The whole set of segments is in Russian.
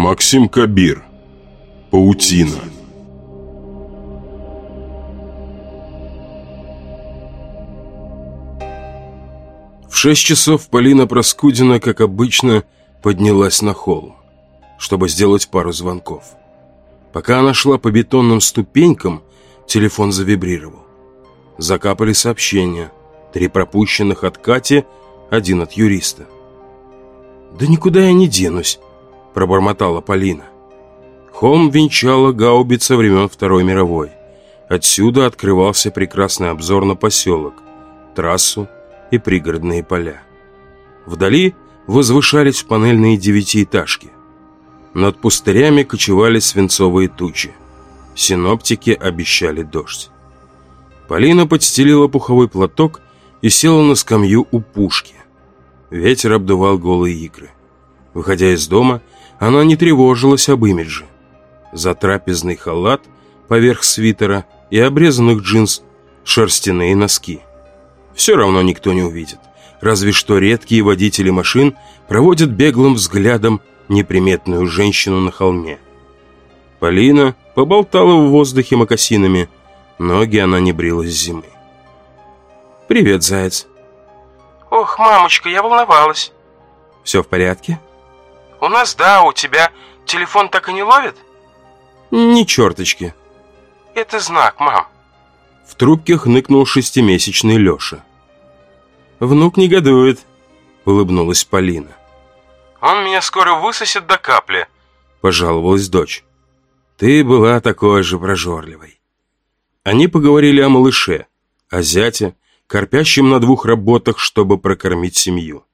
Максим Кабир. Паутина. В шесть часов Полина Проскудина, как обычно, поднялась на холм, чтобы сделать пару звонков. Пока она шла по бетонным ступенькам, телефон завибрировал. Закапали сообщения. Три пропущенных от Кати, один от юриста. «Да никуда я не денусь», – пробормотала Полина. Холм венчала гаубица времен Второй мировой. Отсюда открывался прекрасный обзор на поселок, трассу и пригородные поля. Вдали возвышались панельные девятиэтажки. Над пустырями кочевали свинцовые тучи. Синоптики обещали дождь. Полина подстелила пуховой платок и села на скамью у пушки. Ветер обдувал голые икры. Выходя из дома, она не тревожилась об имидже. За трапезный халат поверх свитера и обрезанных джинс шерстяные носки. Все равно никто не увидит. Разве что редкие водители машин проводят беглым взглядом неприметную женщину на холме. Полина поболтала в воздухе мокасинами. Ноги она не брила с зимы. «Привет, заяц». «Ох, мамочка, я волновалась». «Все в порядке?» «У нас да, у тебя телефон так и не ловит?» «Ни черточки». «Это знак, мам». В трубке хныкнул шестимесячный Леша. «Внук негодует», — улыбнулась Полина. «Он меня скоро высосет до капли», — пожаловалась дочь. «Ты была такой же прожорливой». Они поговорили о малыше, о зяте, корпящем на двух работах, чтобы прокормить семью.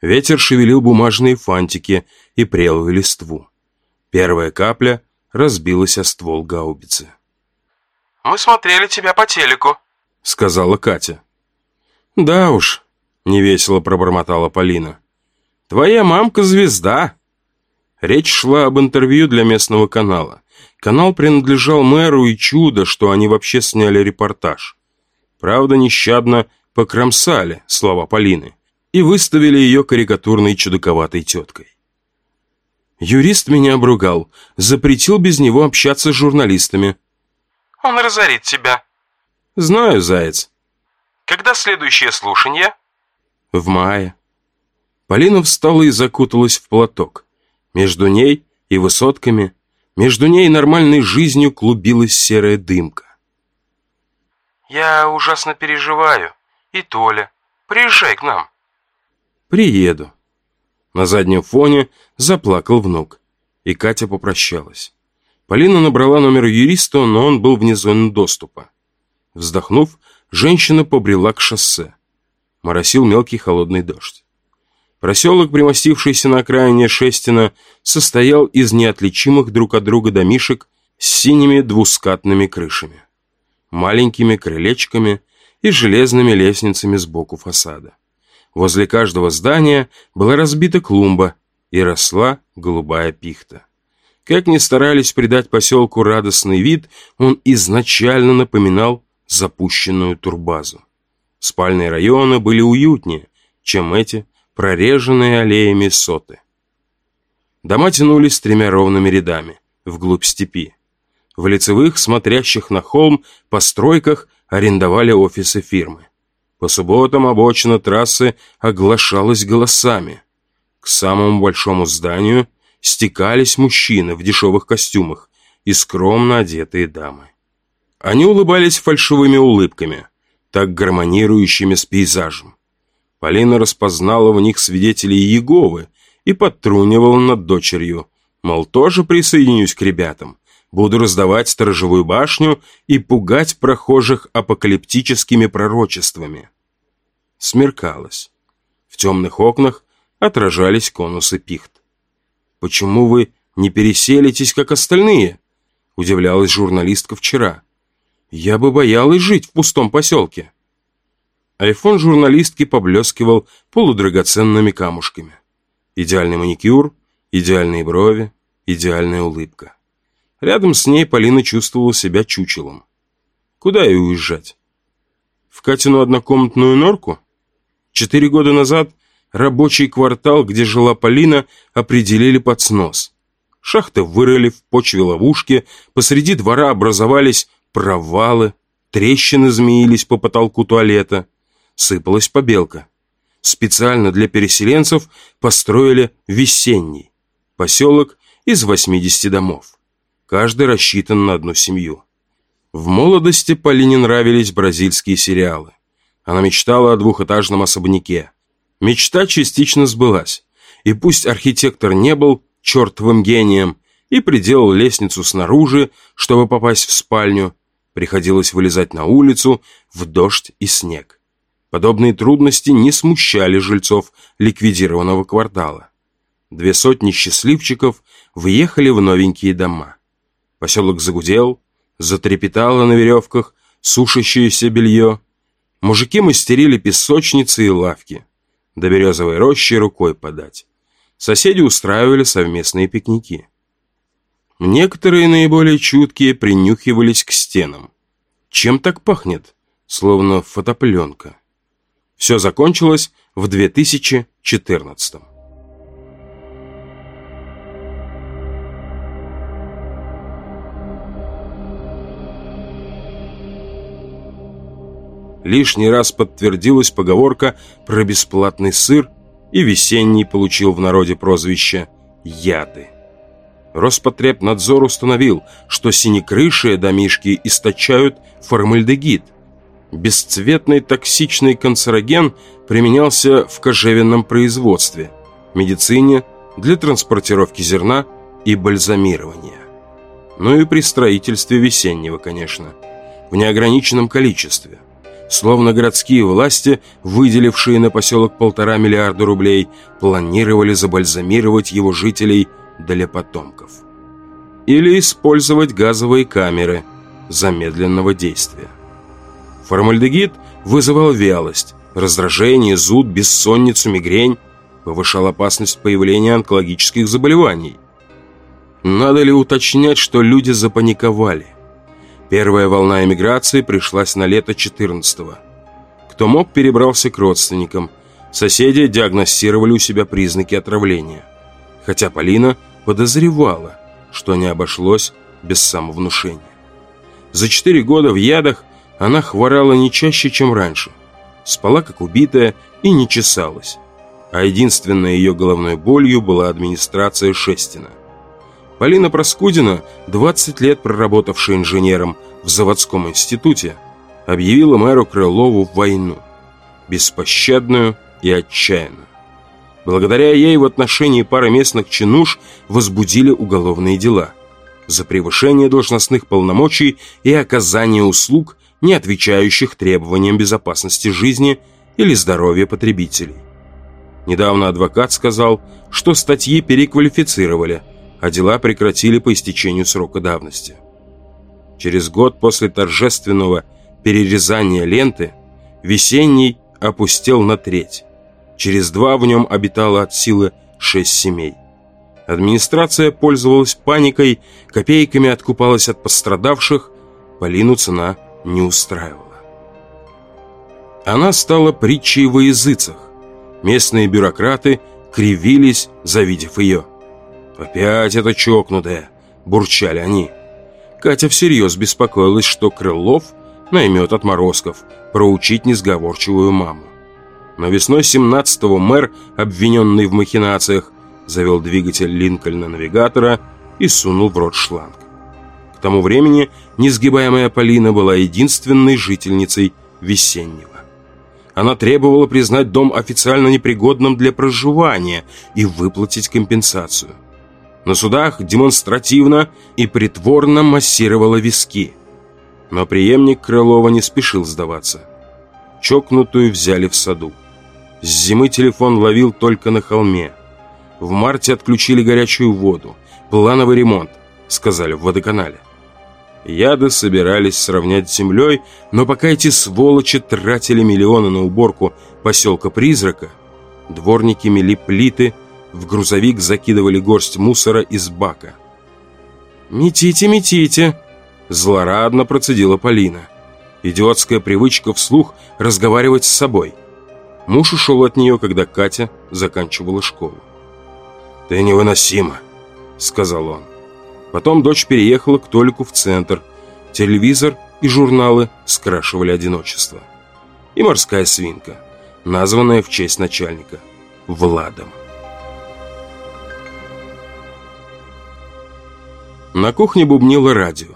Ветер шевелил бумажные фантики и прелую листву. Первая капля разбилась о ствол гаубицы. «Мы смотрели тебя по телеку», — сказала Катя. «Да уж», — невесело пробормотала Полина. «Твоя мамка звезда». Речь шла об интервью для местного канала. Канал принадлежал мэру и чудо, что они вообще сняли репортаж. Правда, нещадно покромсали слова Полины и выставили ее карикатурной чудаковатой теткой. Юрист меня обругал, запретил без него общаться с журналистами. Он разорит тебя. Знаю, заяц. Когда следующее слушание? В мае. Полина встала и закуталась в платок. Между ней и высотками, между ней и нормальной жизнью клубилась серая дымка. Я ужасно переживаю. И Толя. Приезжай к нам. «Приеду». На заднем фоне заплакал внук, и Катя попрощалась. Полина набрала номер юриста, но он был вне зоны доступа. Вздохнув, женщина побрела к шоссе. Моросил мелкий холодный дождь. Проселок, примостившийся на окраине Шестина, состоял из неотличимых друг от друга домишек с синими двускатными крышами, маленькими крылечками и железными лестницами сбоку фасада. Возле каждого здания была разбита клумба и росла голубая пихта. Как ни старались придать поселку радостный вид, он изначально напоминал запущенную турбазу. Спальные районы были уютнее, чем эти прореженные аллеями соты. Дома тянулись тремя ровными рядами, вглубь степи. В лицевых, смотрящих на холм, постройках арендовали офисы фирмы. По субботам обочина трассы оглашалась голосами. К самому большому зданию стекались мужчины в дешевых костюмах и скромно одетые дамы. Они улыбались фальшивыми улыбками, так гармонирующими с пейзажем. Полина распознала в них свидетелей Иеговы и подтрунивала над дочерью, мол, тоже присоединюсь к ребятам. Буду раздавать сторожевую башню и пугать прохожих апокалиптическими пророчествами. Смеркалось. В темных окнах отражались конусы пихт. «Почему вы не переселитесь, как остальные?» Удивлялась журналистка вчера. «Я бы боялась жить в пустом поселке». Айфон журналистки поблескивал полудрагоценными камушками. Идеальный маникюр, идеальные брови, идеальная улыбка. Рядом с ней Полина чувствовала себя чучелом. Куда ей уезжать? В Катину однокомнатную норку? Четыре года назад рабочий квартал, где жила Полина, определили под снос. Шахты вырыли в почве ловушки, посреди двора образовались провалы, трещины змеились по потолку туалета, сыпалась побелка. Специально для переселенцев построили весенний поселок из 80 домов. Каждый рассчитан на одну семью. В молодости Полине нравились бразильские сериалы. Она мечтала о двухэтажном особняке. Мечта частично сбылась. И пусть архитектор не был чертовым гением и приделал лестницу снаружи, чтобы попасть в спальню, приходилось вылезать на улицу в дождь и снег. Подобные трудности не смущали жильцов ликвидированного квартала. Две сотни счастливчиков въехали в новенькие дома. Поселок загудел, затрепетало на веревках сушащееся белье. Мужики мастерили песочницы и лавки. До березовой рощи рукой подать. Соседи устраивали совместные пикники. Некоторые наиболее чуткие принюхивались к стенам. Чем так пахнет? Словно фотопленка. Все закончилось в 2014 -м. Лишний раз подтвердилась поговорка про бесплатный сыр, и весенний получил в народе прозвище «яды». Роспотребнадзор установил, что синекрышие домишки источают формальдегид – Бесцветный токсичный канцероген применялся в кожевенном производстве, медицине, для транспортировки зерна и бальзамирования. Ну и при строительстве весеннего, конечно, в неограниченном количестве. Словно городские власти, выделившие на поселок полтора миллиарда рублей, планировали забальзамировать его жителей для потомков. Или использовать газовые камеры замедленного действия. Формальдегид вызывал вялость, раздражение, зуд, бессонницу, мигрень, повышал опасность появления онкологических заболеваний. Надо ли уточнять, что люди запаниковали? Первая волна эмиграции пришлась на лето 14-го. Кто мог, перебрался к родственникам. Соседи диагностировали у себя признаки отравления. Хотя Полина подозревала, что не обошлось без самовнушения. За четыре года в ядах она хворала не чаще, чем раньше. Спала как убитая и не чесалась. А единственной ее головной болью была администрация Шестина. Полина Проскудина, 20 лет проработавшая инженером в заводском институте, объявила мэру Крылову войну. Беспощадную и отчаянную. Благодаря ей в отношении пары местных чинуш возбудили уголовные дела за превышение должностных полномочий и оказание услуг не отвечающих требованиям безопасности жизни или здоровья потребителей. Недавно адвокат сказал, что статьи переквалифицировали, а дела прекратили по истечению срока давности. Через год после торжественного перерезания ленты весенний опустел на треть. Через два в нем обитало от силы шесть семей. Администрация пользовалась паникой, копейками откупалась от пострадавших, Полину цена – не устраивала. Она стала притчей во языцах. Местные бюрократы кривились, завидев ее. «Опять это чокнутая!» – бурчали они. Катя всерьез беспокоилась, что Крылов наймет отморозков проучить несговорчивую маму. Но весной 17-го мэр, обвиненный в махинациях, завел двигатель Линкольна-навигатора и сунул в рот шланг. К тому времени несгибаемая Полина была единственной жительницей Весеннего. Она требовала признать дом официально непригодным для проживания и выплатить компенсацию. На судах демонстративно и притворно массировала виски. Но преемник Крылова не спешил сдаваться. Чокнутую взяли в саду. С зимы телефон ловил только на холме. В марте отключили горячую воду. Плановый ремонт, сказали в водоканале. Яды собирались сравнять с землей, но пока эти сволочи тратили миллионы на уборку поселка-призрака, дворники мели плиты, в грузовик закидывали горсть мусора из бака. «Метите, метите!» – злорадно процедила Полина. Идиотская привычка вслух разговаривать с собой. Муж ушел от нее, когда Катя заканчивала школу. «Ты невыносима!» сказал он. Потом дочь переехала к Толику в центр. Телевизор и журналы скрашивали одиночество. И морская свинка, названная в честь начальника Владом. На кухне бубнило радио.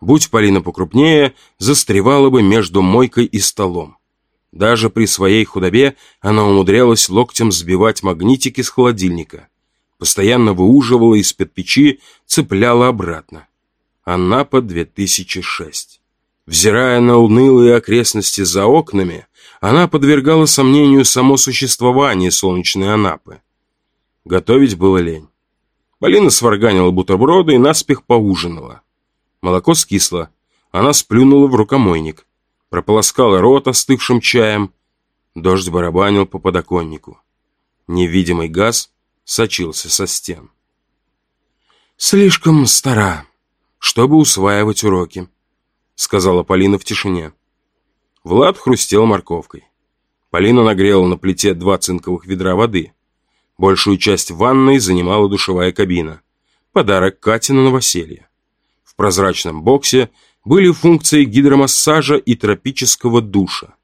Будь Полина покрупнее, застревала бы между мойкой и столом. Даже при своей худобе она умудрялась локтем сбивать магнитики с холодильника. Постоянно выуживала из-под печи, цепляла обратно. Анапа 2006. Взирая на унылые окрестности за окнами, она подвергала сомнению само существование солнечной Анапы. Готовить было лень. Полина сварганила бутерброды и наспех поужинала. Молоко скисло. Она сплюнула в рукомойник. Прополоскала рот остывшим чаем. Дождь барабанил по подоконнику. Невидимый газ сочился со стен. «Слишком стара, чтобы усваивать уроки», — сказала Полина в тишине. Влад хрустел морковкой. Полина нагрела на плите два цинковых ведра воды. Большую часть ванной занимала душевая кабина. Подарок Кате на новоселье. В прозрачном боксе были функции гидромассажа и тропического душа.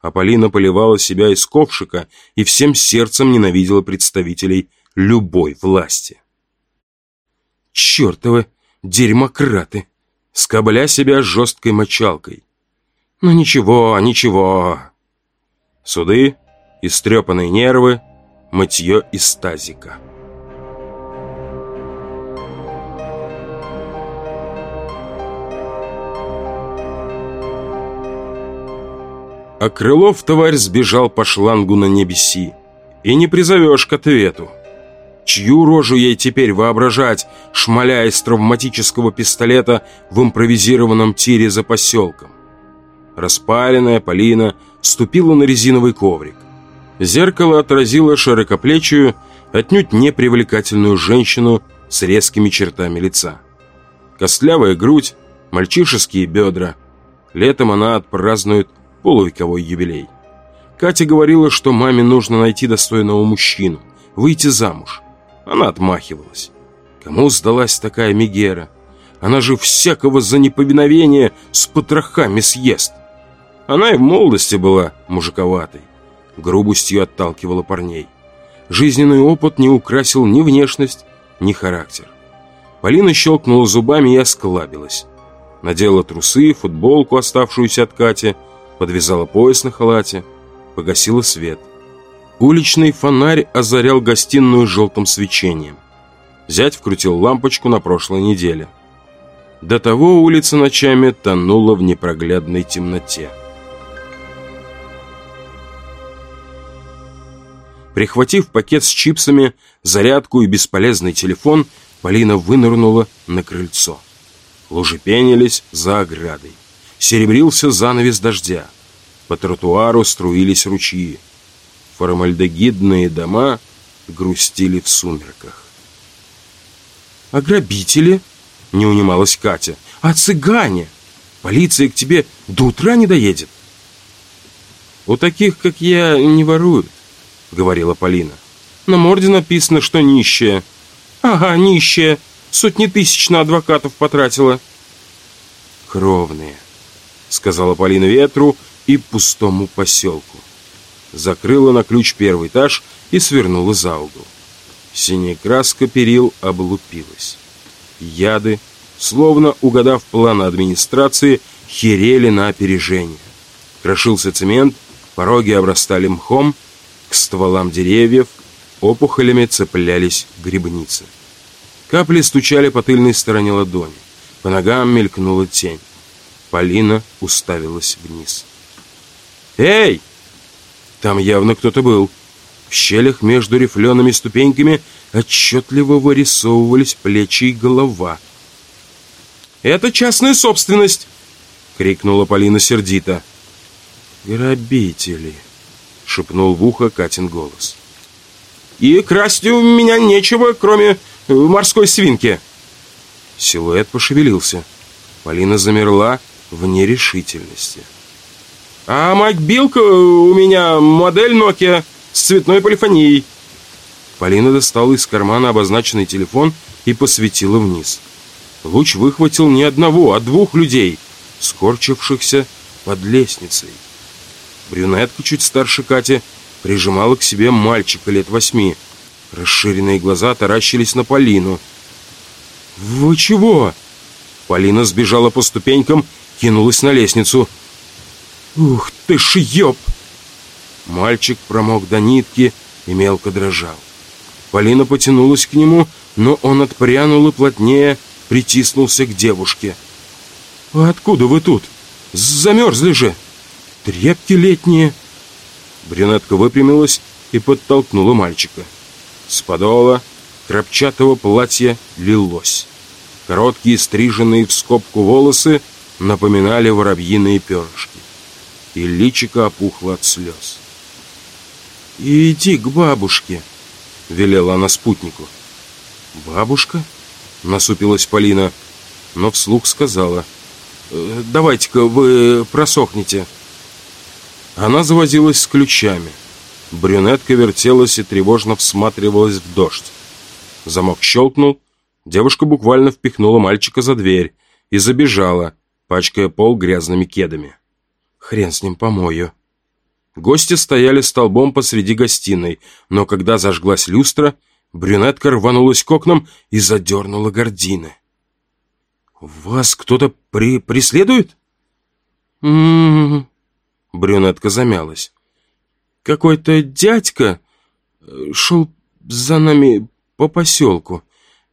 А Полина поливала себя из ковшика и всем сердцем ненавидела представителей любой власти. «Чертовы дерьмократы!» скобля себя жесткой мочалкой. «Ну ничего, ничего!» Суды, истрепанные нервы, Мытье из тазика. А Крылов, тварь, сбежал по шлангу на небеси. И не призовешь к ответу. Чью рожу ей теперь воображать, шмаляя из травматического пистолета в импровизированном тире за поселком? Распаренная Полина ступила на резиновый коврик. Зеркало отразило широкоплечую, отнюдь не привлекательную женщину с резкими чертами лица. Костлявая грудь, мальчишеские бедра. Летом она отпразднует полувековой юбилей. Катя говорила, что маме нужно найти достойного мужчину, выйти замуж. Она отмахивалась. Кому сдалась такая Мегера? Она же всякого за неповиновение с потрохами съест. Она и в молодости была мужиковатой грубостью отталкивала парней. Жизненный опыт не украсил ни внешность, ни характер. Полина щелкнула зубами и осклабилась. Надела трусы, футболку, оставшуюся от Кати, подвязала пояс на халате, погасила свет. Уличный фонарь озарял гостиную желтым свечением. Зять вкрутил лампочку на прошлой неделе. До того улица ночами тонула в непроглядной темноте. Прихватив пакет с чипсами, зарядку и бесполезный телефон, Полина вынырнула на крыльцо. Лужи пенились за оградой. Серебрился занавес дождя. По тротуару струились ручьи. Формальдегидные дома грустили в сумерках. «А грабители?» — не унималась Катя. «А цыгане? Полиция к тебе до утра не доедет?» «У таких, как я, не воруют. — говорила Полина. «На морде написано, что нищая». «Ага, нищая. Сотни тысяч на адвокатов потратила». «Кровные», — сказала Полина ветру и пустому поселку. Закрыла на ключ первый этаж и свернула за угол. Синяя краска перил облупилась. Яды, словно угадав план администрации, херели на опережение. Крошился цемент, пороги обрастали мхом, к стволам деревьев опухолями цеплялись грибницы. Капли стучали по тыльной стороне ладони. По ногам мелькнула тень. Полина уставилась вниз. «Эй!» Там явно кто-то был. В щелях между рифлеными ступеньками отчетливо вырисовывались плечи и голова. «Это частная собственность!» — крикнула Полина сердито. «Грабители!» Шепнул в ухо Катин голос. «И красть у меня нечего, кроме э, морской свинки!» Силуэт пошевелился. Полина замерла в нерешительности. «А Макбилка у меня модель Nokia с цветной полифонией». Полина достала из кармана обозначенный телефон и и посветила вниз. Луч выхватил не одного, а двух людей, скорчившихся под лестницей. Брюнетка чуть старше Кати прижимала к себе мальчика лет восьми. Расширенные глаза таращились на Полину. «Вы чего?» Полина сбежала по ступенькам, кинулась на лестницу. «Ух ты ж ёб!» Мальчик промок до нитки и мелко дрожал. Полина потянулась к нему, но он отпрянул и плотнее притиснулся к девушке. «А откуда вы тут? Замерзли же! Трепки летние!» Брюнетка выпрямилась и подтолкнула мальчика. С подола крапчатого платья лилось. Короткие, стриженные в скобку волосы напоминали воробьиные перышки. И личико опухло от слез. «Иди к бабушке», — велела она спутнику. «Бабушка?» — насупилась Полина, но вслух сказала. «Э, «Давайте-ка вы просохните». Она завозилась с ключами. Брюнетка вертелась и тревожно всматривалась в дождь. Замок щелкнул, девушка буквально впихнула мальчика за дверь и забежала, пачкая пол грязными кедами. «Хрен с ним помою», Гости стояли столбом посреди гостиной, но когда зажглась люстра, брюнетка рванулась к окнам и задернула гардины. «Вас кто-то при... преследует?» «М-м-м...» Брюнетка замялась. «Какой-то дядька э, шел за нами по поселку.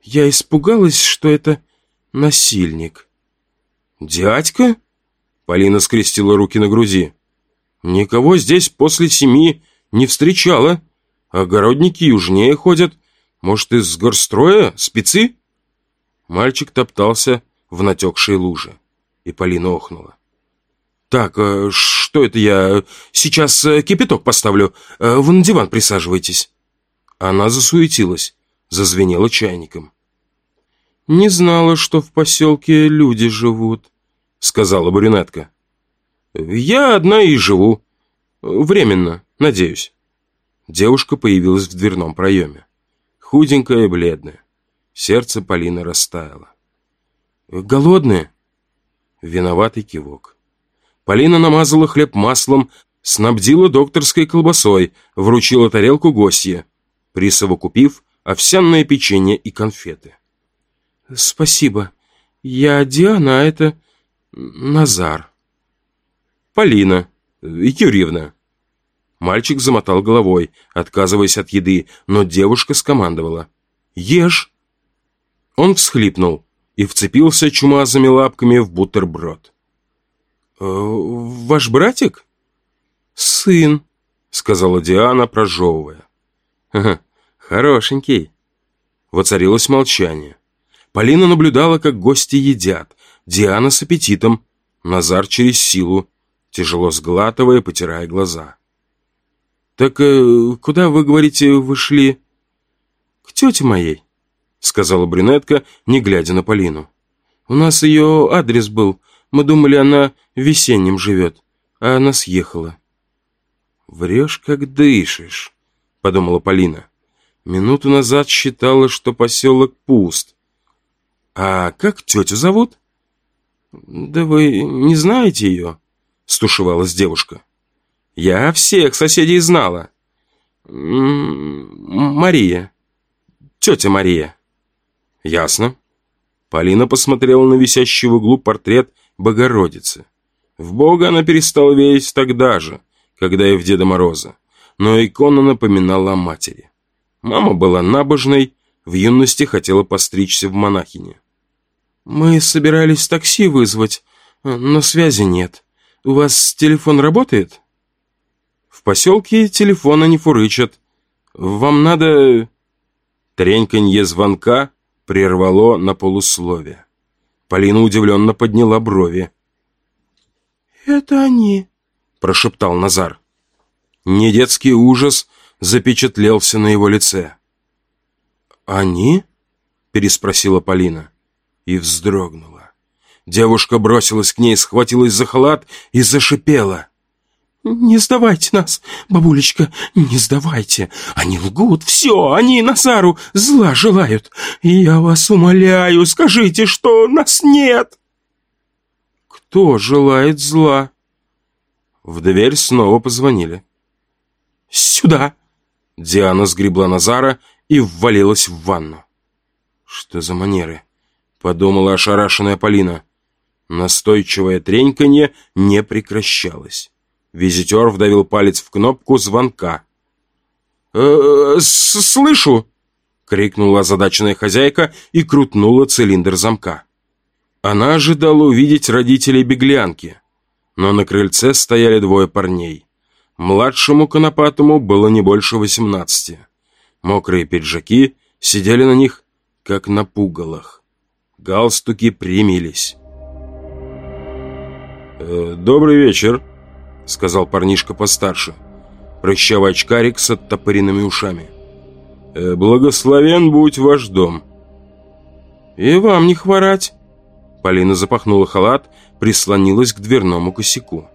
Я испугалась, что это насильник». «Дядька?» Полина скрестила руки на груди. Никого здесь после семи не встречала. Огородники южнее ходят. Может, из горстроя спецы?» Мальчик топтался в натекшей луже, и Полина охнула. «Так, э, что это я? Сейчас э, кипяток поставлю. Э, вы на диван присаживайтесь». Она засуетилась, зазвенела чайником. «Не знала, что в поселке люди живут», — сказала брюнетка. «Я одна и живу. Временно, надеюсь». Девушка появилась в дверном проеме. Худенькая и бледная. Сердце Полины растаяло. «Голодные?» Виноватый кивок. Полина намазала хлеб маслом, снабдила докторской колбасой, вручила тарелку гостье, присовокупив овсяное печенье и конфеты. «Спасибо. Я Диана, а это Назар». «Полина Юрьевна». Мальчик замотал головой, отказываясь от еды, но девушка скомандовала. «Ешь!» Он всхлипнул и вцепился чумазыми лапками в бутерброд. «Э, «Ваш братик?» «Сын», — сказала Диана, прожевывая. «Ага, хорошенький». Воцарилось молчание. Полина наблюдала, как гости едят. Диана с аппетитом, Назар через силу, тяжело сглатывая, потирая глаза. «Так э, куда, вы говорите, вы шли?» «К тете моей», — сказала брюнетка, не глядя на Полину. «У нас ее адрес был. Мы думали, она в весеннем живет, а она съехала». «Врешь, как дышишь», — подумала Полина. Минуту назад считала, что поселок пуст. «А как тетю зовут?» «Да вы не знаете ее?» — стушевалась девушка. «Я всех соседей знала». «Мария. Тетя Мария». «Ясно». Полина посмотрела на висящий в углу портрет Богородицы. В Бога она перестала верить тогда же, когда и в Деда Мороза, но икона напоминала о матери. Мама была набожной, в юности хотела постричься в монахине. «Мы собирались такси вызвать, но связи нет», у вас телефон работает? В поселке телефона не фурычат. Вам надо... Треньканье звонка прервало на полусловие. Полина удивленно подняла брови. «Это они», — прошептал Назар. Недетский ужас запечатлелся на его лице. «Они?» — переспросила Полина и вздрогнула. Девушка бросилась к ней, схватилась за халат и зашипела. «Не сдавайте нас, бабулечка, не сдавайте. Они лгут, все, они Назару зла желают. Я вас умоляю, скажите, что нас нет!» «Кто желает зла?» В дверь снова позвонили. «Сюда!» Диана сгребла Назара и ввалилась в ванну. «Что за манеры?» — подумала ошарашенная Полина. Настойчивое треньканье не прекращалось. Визитер вдавил палец в кнопку звонка. «Э -э, «Слышу!» — крикнула озадаченная хозяйка и крутнула цилиндр замка. Она ожидала увидеть родителей беглянки, но на крыльце стояли двое парней. Младшему конопатому было не больше восемнадцати. Мокрые пиджаки сидели на них, как на пугалах. Галстуки примились. «Э, «Добрый вечер», — сказал парнишка постарше. Прыщавый очкарик с оттопыренными ушами. «Э, «Благословен будь ваш дом». «И вам не хворать». Полина запахнула халат, прислонилась к дверному косяку.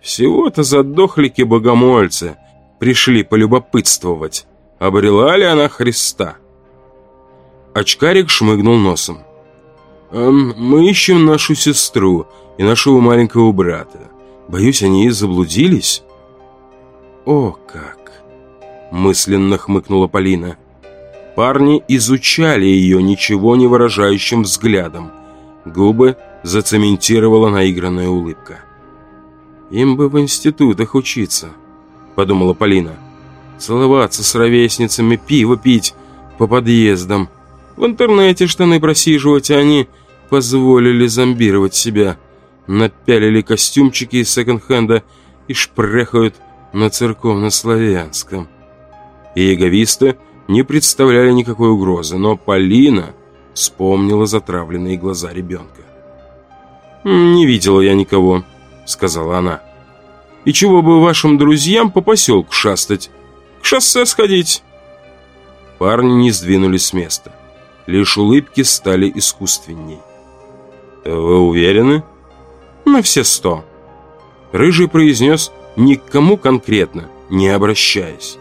Всего-то задохлики богомольцы пришли полюбопытствовать, обрела ли она Христа. Очкарик шмыгнул носом. «Эм, «Мы ищем нашу сестру и нашего маленького брата. Боюсь, они заблудились». «О, как!» — мысленно хмыкнула Полина. Парни изучали ее ничего не выражающим взглядом. Губы зацементировала наигранная улыбка. «Им бы в институтах учиться», — подумала Полина. «Целоваться с ровесницами, пиво пить по подъездам. В интернете штаны просиживать, а они позволили зомбировать себя. Напялили костюмчики из секонд-хенда и шпрехают на церковно-славянском». И не представляли никакой угрозы, но Полина вспомнила затравленные глаза ребенка. «Не видела я никого», — сказала она. «И чего бы вашим друзьям по поселку шастать? К шоссе сходить?» Парни не сдвинулись с места. Лишь улыбки стали искусственней. «Вы уверены?» «На все сто». Рыжий произнес ни к кому конкретно, не обращаясь.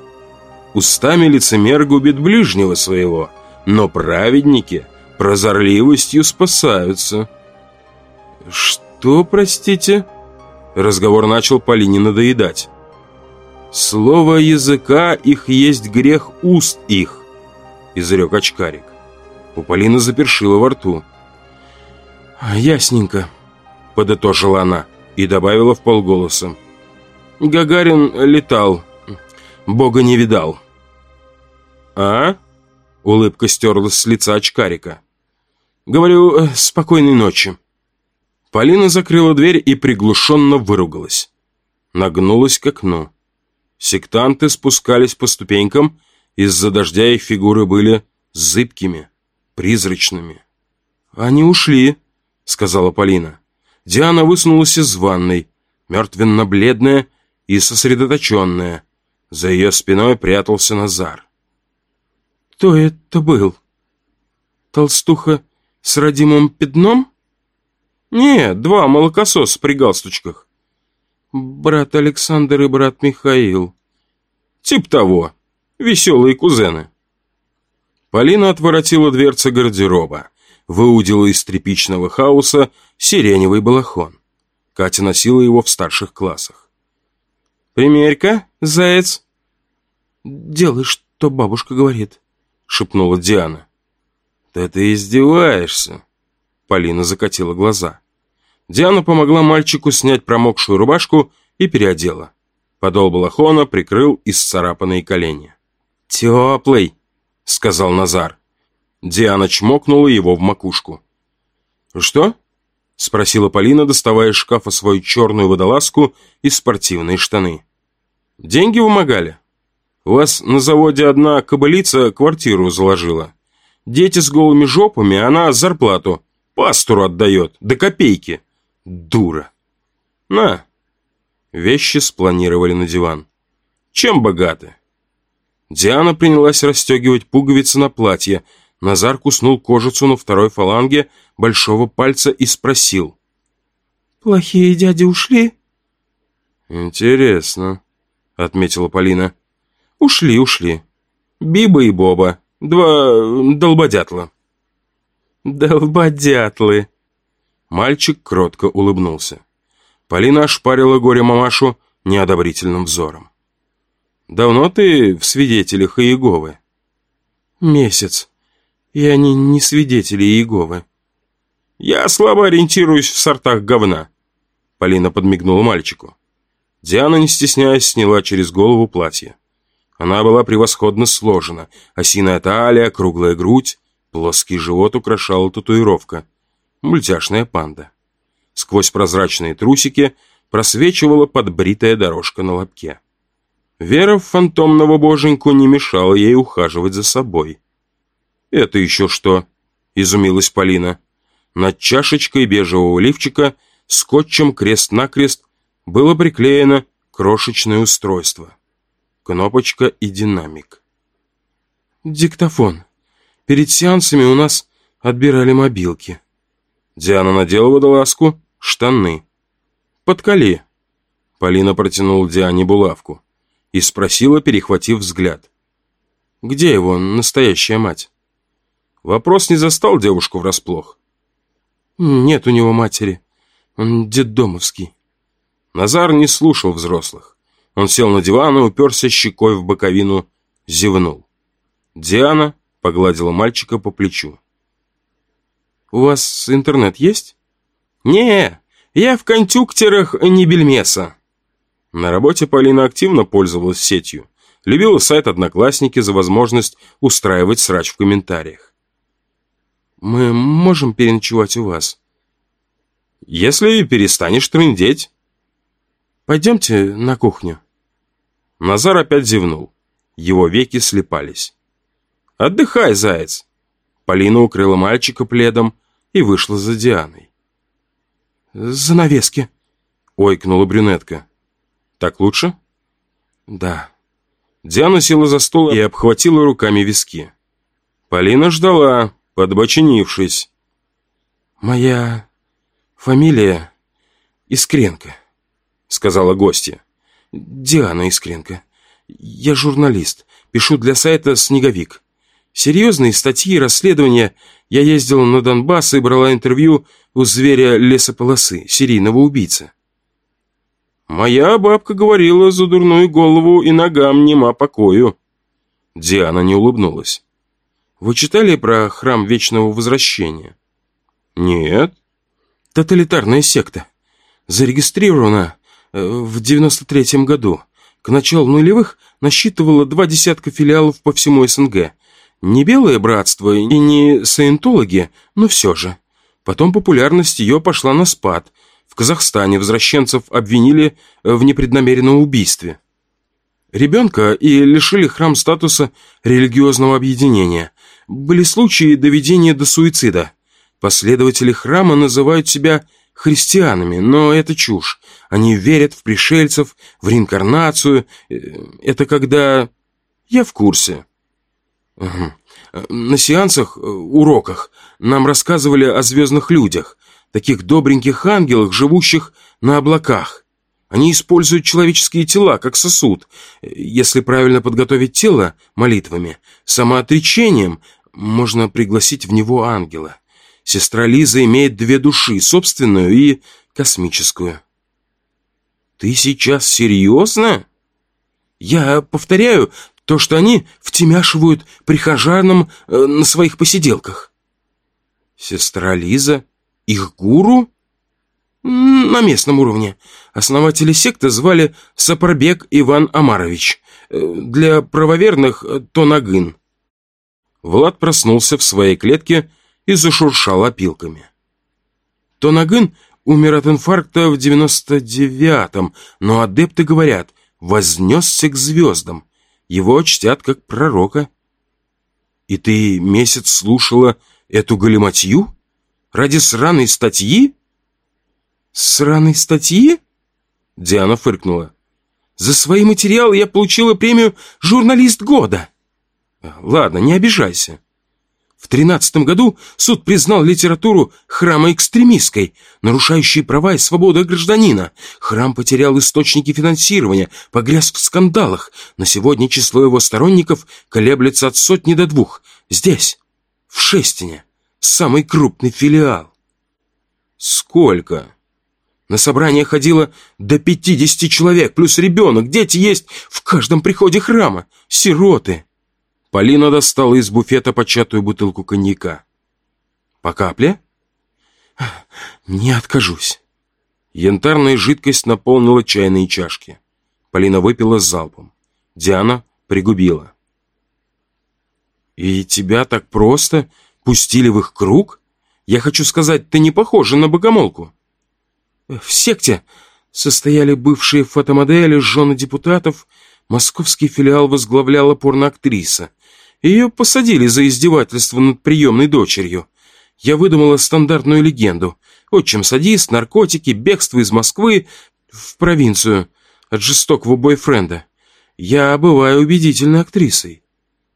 Устами лицемер губит ближнего своего, но праведники прозорливостью спасаются. «Что, простите?» Разговор начал Полине надоедать. «Слово языка их есть грех уст их», — изрек очкарик. У Полины запершило во рту. «Ясненько», — подытожила она и добавила в полголоса. «Гагарин летал, Бога не видал». «А?» — улыбка стерлась с лица очкарика. «Говорю, спокойной ночи». Полина закрыла дверь и приглушенно выругалась. Нагнулась к окну. Сектанты спускались по ступенькам, из-за дождя их фигуры были зыбкими, призрачными. «Они ушли», — сказала Полина. Диана высунулась из ванной, мертвенно-бледная и сосредоточенная. За ее спиной прятался Назар. «Кто это был? Толстуха с родимым пятном?» «Нет, два молокососа при галстучках». «Брат Александр и брат Михаил». «Тип того. Веселые кузены». Полина отворотила дверцы гардероба, выудила из тряпичного хаоса сиреневый балахон. Катя носила его в старших классах. «Примерь-ка, заяц!» «Делай, что бабушка говорит», — шепнула Диана. «Да ты издеваешься!» Полина закатила глаза. Диана помогла мальчику снять промокшую рубашку и переодела. Подол балахона прикрыл исцарапанные колени. «Теплый!» — сказал Назар. Диана чмокнула его в макушку. «Что?» — спросила Полина, доставая из шкафа свою черную водолазку и спортивные штаны. «Деньги вымогали? У вас на заводе одна кобылица квартиру заложила. Дети с голыми жопами, она зарплату. Пастору отдает, до копейки. Дура. На. Вещи спланировали на диван. Чем богаты? Диана принялась расстегивать пуговицы на платье. Назар куснул кожицу на второй фаланге большого пальца и спросил. «Плохие дяди ушли?» «Интересно», — отметила Полина. «Ушли, ушли. Биба и Боба. Два долбодятла». «Долбодятлы!» Мальчик кротко улыбнулся. Полина ошпарила горе-мамашу неодобрительным взором. «Давно ты в свидетелях Иеговы?» «Месяц. И они не свидетели Иеговы». «Я слабо ориентируюсь в сортах говна», — Полина подмигнула мальчику. Диана, не стесняясь, сняла через голову платье. Она была превосходно сложена. Осиная талия, круглая грудь, плоский живот украшала татуировка. Мультяшная панда. Сквозь прозрачные трусики просвечивала подбритая дорожка на лобке. Вера в фантомного боженьку не мешала ей ухаживать за собой. «Это еще что?» – изумилась Полина. Над чашечкой бежевого лифчика скотчем крест-накрест было приклеено крошечное устройство. Кнопочка и динамик. «Диктофон. Перед сеансами у нас отбирали мобилки». Диана надела водолазку, штаны. «Подколи». Полина протянула Диане булавку и спросила, перехватив взгляд. «Где его настоящая мать?» Вопрос не застал девушку врасплох. «Нет у него матери. Он детдомовский». Назар не слушал взрослых. Он сел на диван и уперся щекой в боковину, зевнул. Диана погладила мальчика по плечу. «У вас интернет есть?» «Не, я в контюктерах не бельмеса». На работе Полина активно пользовалась сетью. Любила сайт «Одноклассники» за возможность устраивать срач в комментариях. «Мы можем переночевать у вас?» «Если перестанешь трындеть». «Пойдемте на кухню». Назар опять зевнул. Его веки слепались. «Отдыхай, заяц!» Полина укрыла мальчика пледом и вышла за Дианой. «Занавески!» — ойкнула брюнетка. «Так лучше?» «Да». Диана села за стол и обхватила руками виски. Полина ждала, подбочинившись. «Моя фамилия Искренко», — сказала гостья. «Диана Искренко. Я журналист, пишу для сайта «Снеговик». Серьезные статьи и расследования. Я ездила на Донбасс и брала интервью у зверя лесополосы, серийного убийцы. Моя бабка говорила, за дурную голову и ногам нема покою. Диана не улыбнулась. Вы читали про храм Вечного Возвращения? Нет. Тоталитарная секта. Зарегистрирована э, в 93-м году. К началу нулевых насчитывала два десятка филиалов по всему СНГ. Не белое братство и не саентологи, но все же. Потом популярность ее пошла на спад. В Казахстане возвращенцев обвинили в непреднамеренном убийстве. Ребенка и лишили храм статуса религиозного объединения. Были случаи доведения до суицида. Последователи храма называют себя христианами, но это чушь. Они верят в пришельцев, в реинкарнацию. Э, это когда... Я в курсе. Угу. На сеансах, э, уроках нам рассказывали о звездных людях, таких добреньких ангелах, живущих на облаках. Они используют человеческие тела, как сосуд. Если правильно подготовить тело молитвами, самоотречением, можно пригласить в него ангела. Сестра Лиза имеет две души, собственную и космическую. Ты сейчас серьезно? Я повторяю то, что они втемяшивают прихожанам э, на своих посиделках. Сестра Лиза? Их гуру? На местном уровне. Основателя секты звали Сапарбек Иван Амарович. Э, для правоверных Тонагын. Влад проснулся в своей клетке и зашуршал опилками. Тонагын умер от инфаркта в 99-м, но адепты говорят, вознесся к звездам. Его чтят как пророка. И ты месяц слушала эту галиматью? Ради сраной статьи? Сраной статьи? Диана фыркнула. За свои материалы я получила премию «Журналист года». Ладно, не обижайся. В тринадцатом году суд признал литературу храма экстремистской, нарушающей права и свободы гражданина. Храм потерял источники финансирования, погряз в скандалах. На сегодня число его сторонников колеблется от сотни до двух. Здесь, в Шестине, самый крупный филиал. Сколько? На собрание ходило до пятидесяти человек, плюс ребенок. Дети есть в каждом приходе храма. Сироты. Полина достала из буфета початую бутылку коньяка. «По капле?» «Не откажусь». Янтарная жидкость наполнила чайные чашки. Полина выпила с залпом. Диана пригубила. «И тебя так просто пустили в их круг? Я хочу сказать, ты не похожа на богомолку». В секте состояли бывшие фотомодели, жены депутатов, московский филиал возглавляла порноактриса. Ее посадили за издевательство над приемной дочерью. Я выдумала стандартную легенду. Отчим садист, наркотики, бегство из Москвы в провинцию от жестокого бойфренда. Я бываю убедительной актрисой.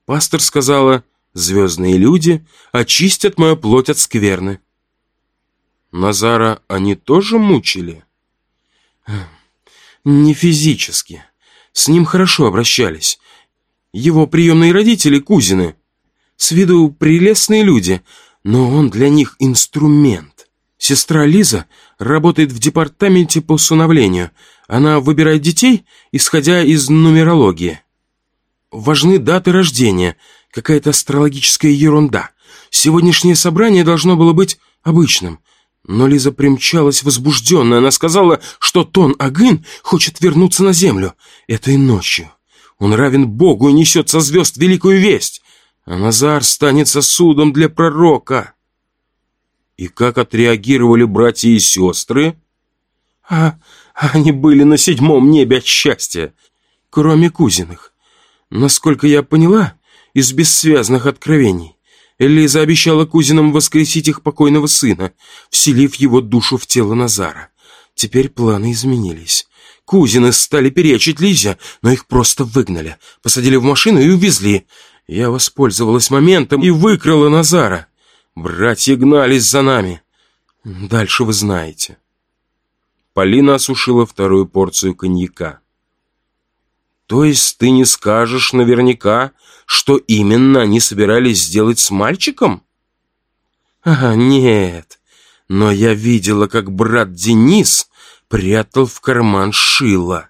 Пастор сказала, звездные люди очистят мою плоть от скверны. Назара они тоже мучили? Не физически. С ним хорошо обращались. Его приемные родители – кузины. С виду прелестные люди, но он для них инструмент. Сестра Лиза работает в департаменте по усыновлению. Она выбирает детей, исходя из нумерологии. Важны даты рождения, какая-то астрологическая ерунда. Сегодняшнее собрание должно было быть обычным. Но Лиза примчалась возбужденная. Она сказала, что Тон Агын хочет вернуться на землю этой ночью. Он равен Богу и несет со звезд великую весть, а Назар станет сосудом для пророка. И как отреагировали братья и сестры? А они были на седьмом небе от счастья, кроме кузиных. Насколько я поняла, из бессвязных откровений, Элиза обещала кузинам воскресить их покойного сына, вселив его душу в тело Назара. Теперь планы изменились. Кузины стали перечить Лизе, но их просто выгнали, посадили в машину и увезли. Я воспользовалась моментом и выкрала Назара. Братья гнались за нами. Дальше вы знаете. Полина осушила вторую порцию коньяка. То есть ты не скажешь наверняка, что именно они собирались сделать с мальчиком? А, нет. Но я видела, как брат Денис прятал в карман шило.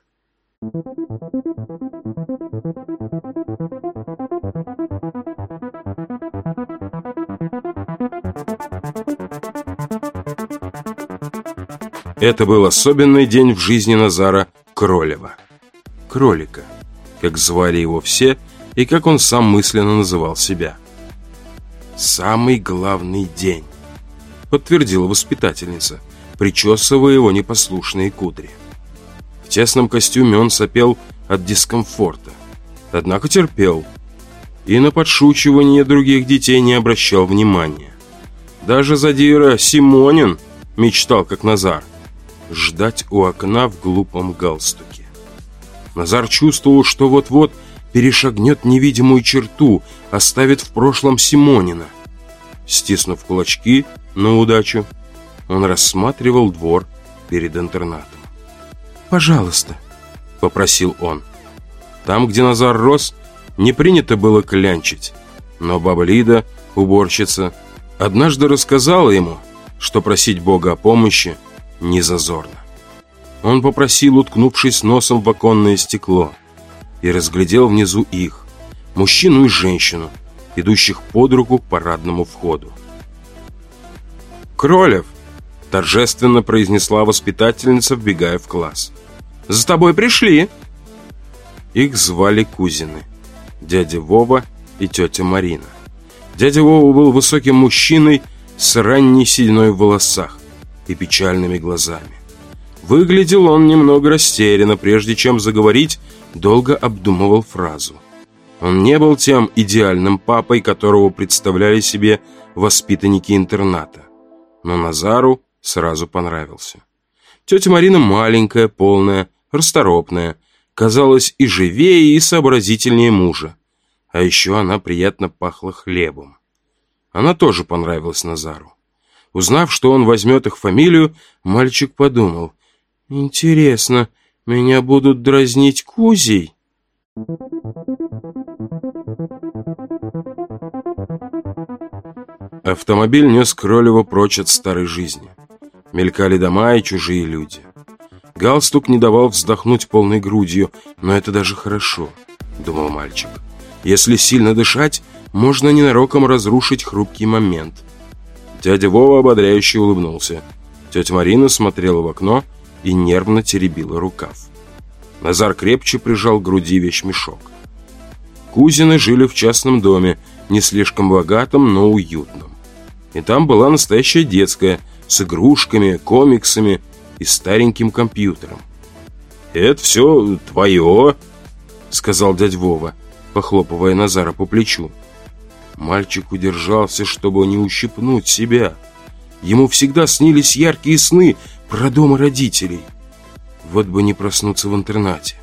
Это был особенный день в жизни Назара Кролева. Кролика, как звали его все и как он сам мысленно называл себя. «Самый главный день», — подтвердила воспитательница — причесывая его непослушные кудри. В тесном костюме он сопел от дискомфорта, однако терпел и на подшучивание других детей не обращал внимания. Даже задира Симонин мечтал, как Назар, ждать у окна в глупом галстуке. Назар чувствовал, что вот-вот перешагнет невидимую черту, оставит в прошлом Симонина. Стиснув кулачки на удачу, он рассматривал двор перед интернатом. «Пожалуйста», — попросил он. Там, где Назар рос, не принято было клянчить. Но баба Лида, уборщица, однажды рассказала ему, что просить Бога о помощи не зазорно. Он попросил, уткнувшись носом в оконное стекло, и разглядел внизу их, мужчину и женщину, идущих под руку к парадному входу. «Кролев!» Торжественно произнесла воспитательница, вбегая в класс. «За тобой пришли!» Их звали кузины. Дядя Вова и тетя Марина. Дядя Вова был высоким мужчиной с ранней сединой в волосах и печальными глазами. Выглядел он немного растерянно, прежде чем заговорить, долго обдумывал фразу. Он не был тем идеальным папой, которого представляли себе воспитанники интерната. Но Назару сразу понравился. Тетя Марина маленькая, полная, расторопная, казалась и живее, и сообразительнее мужа. А еще она приятно пахла хлебом. Она тоже понравилась Назару. Узнав, что он возьмет их фамилию, мальчик подумал. «Интересно, меня будут дразнить Кузей?» Автомобиль нес Кролева прочь от старой жизни. Мелькали дома и чужие люди. Галстук не давал вздохнуть полной грудью, но это даже хорошо, думал мальчик. Если сильно дышать, можно ненароком разрушить хрупкий момент. Дядя Вова ободряюще улыбнулся. Тетя Марина смотрела в окно и нервно теребила рукав. Назар крепче прижал к груди вещмешок. Кузины жили в частном доме, не слишком богатом, но уютном. И там была настоящая детская, с игрушками, комиксами и стареньким компьютером. «Это все твое», — сказал дядь Вова, похлопывая Назара по плечу. Мальчик удержался, чтобы не ущипнуть себя. Ему всегда снились яркие сны про дом родителей. Вот бы не проснуться в интернате.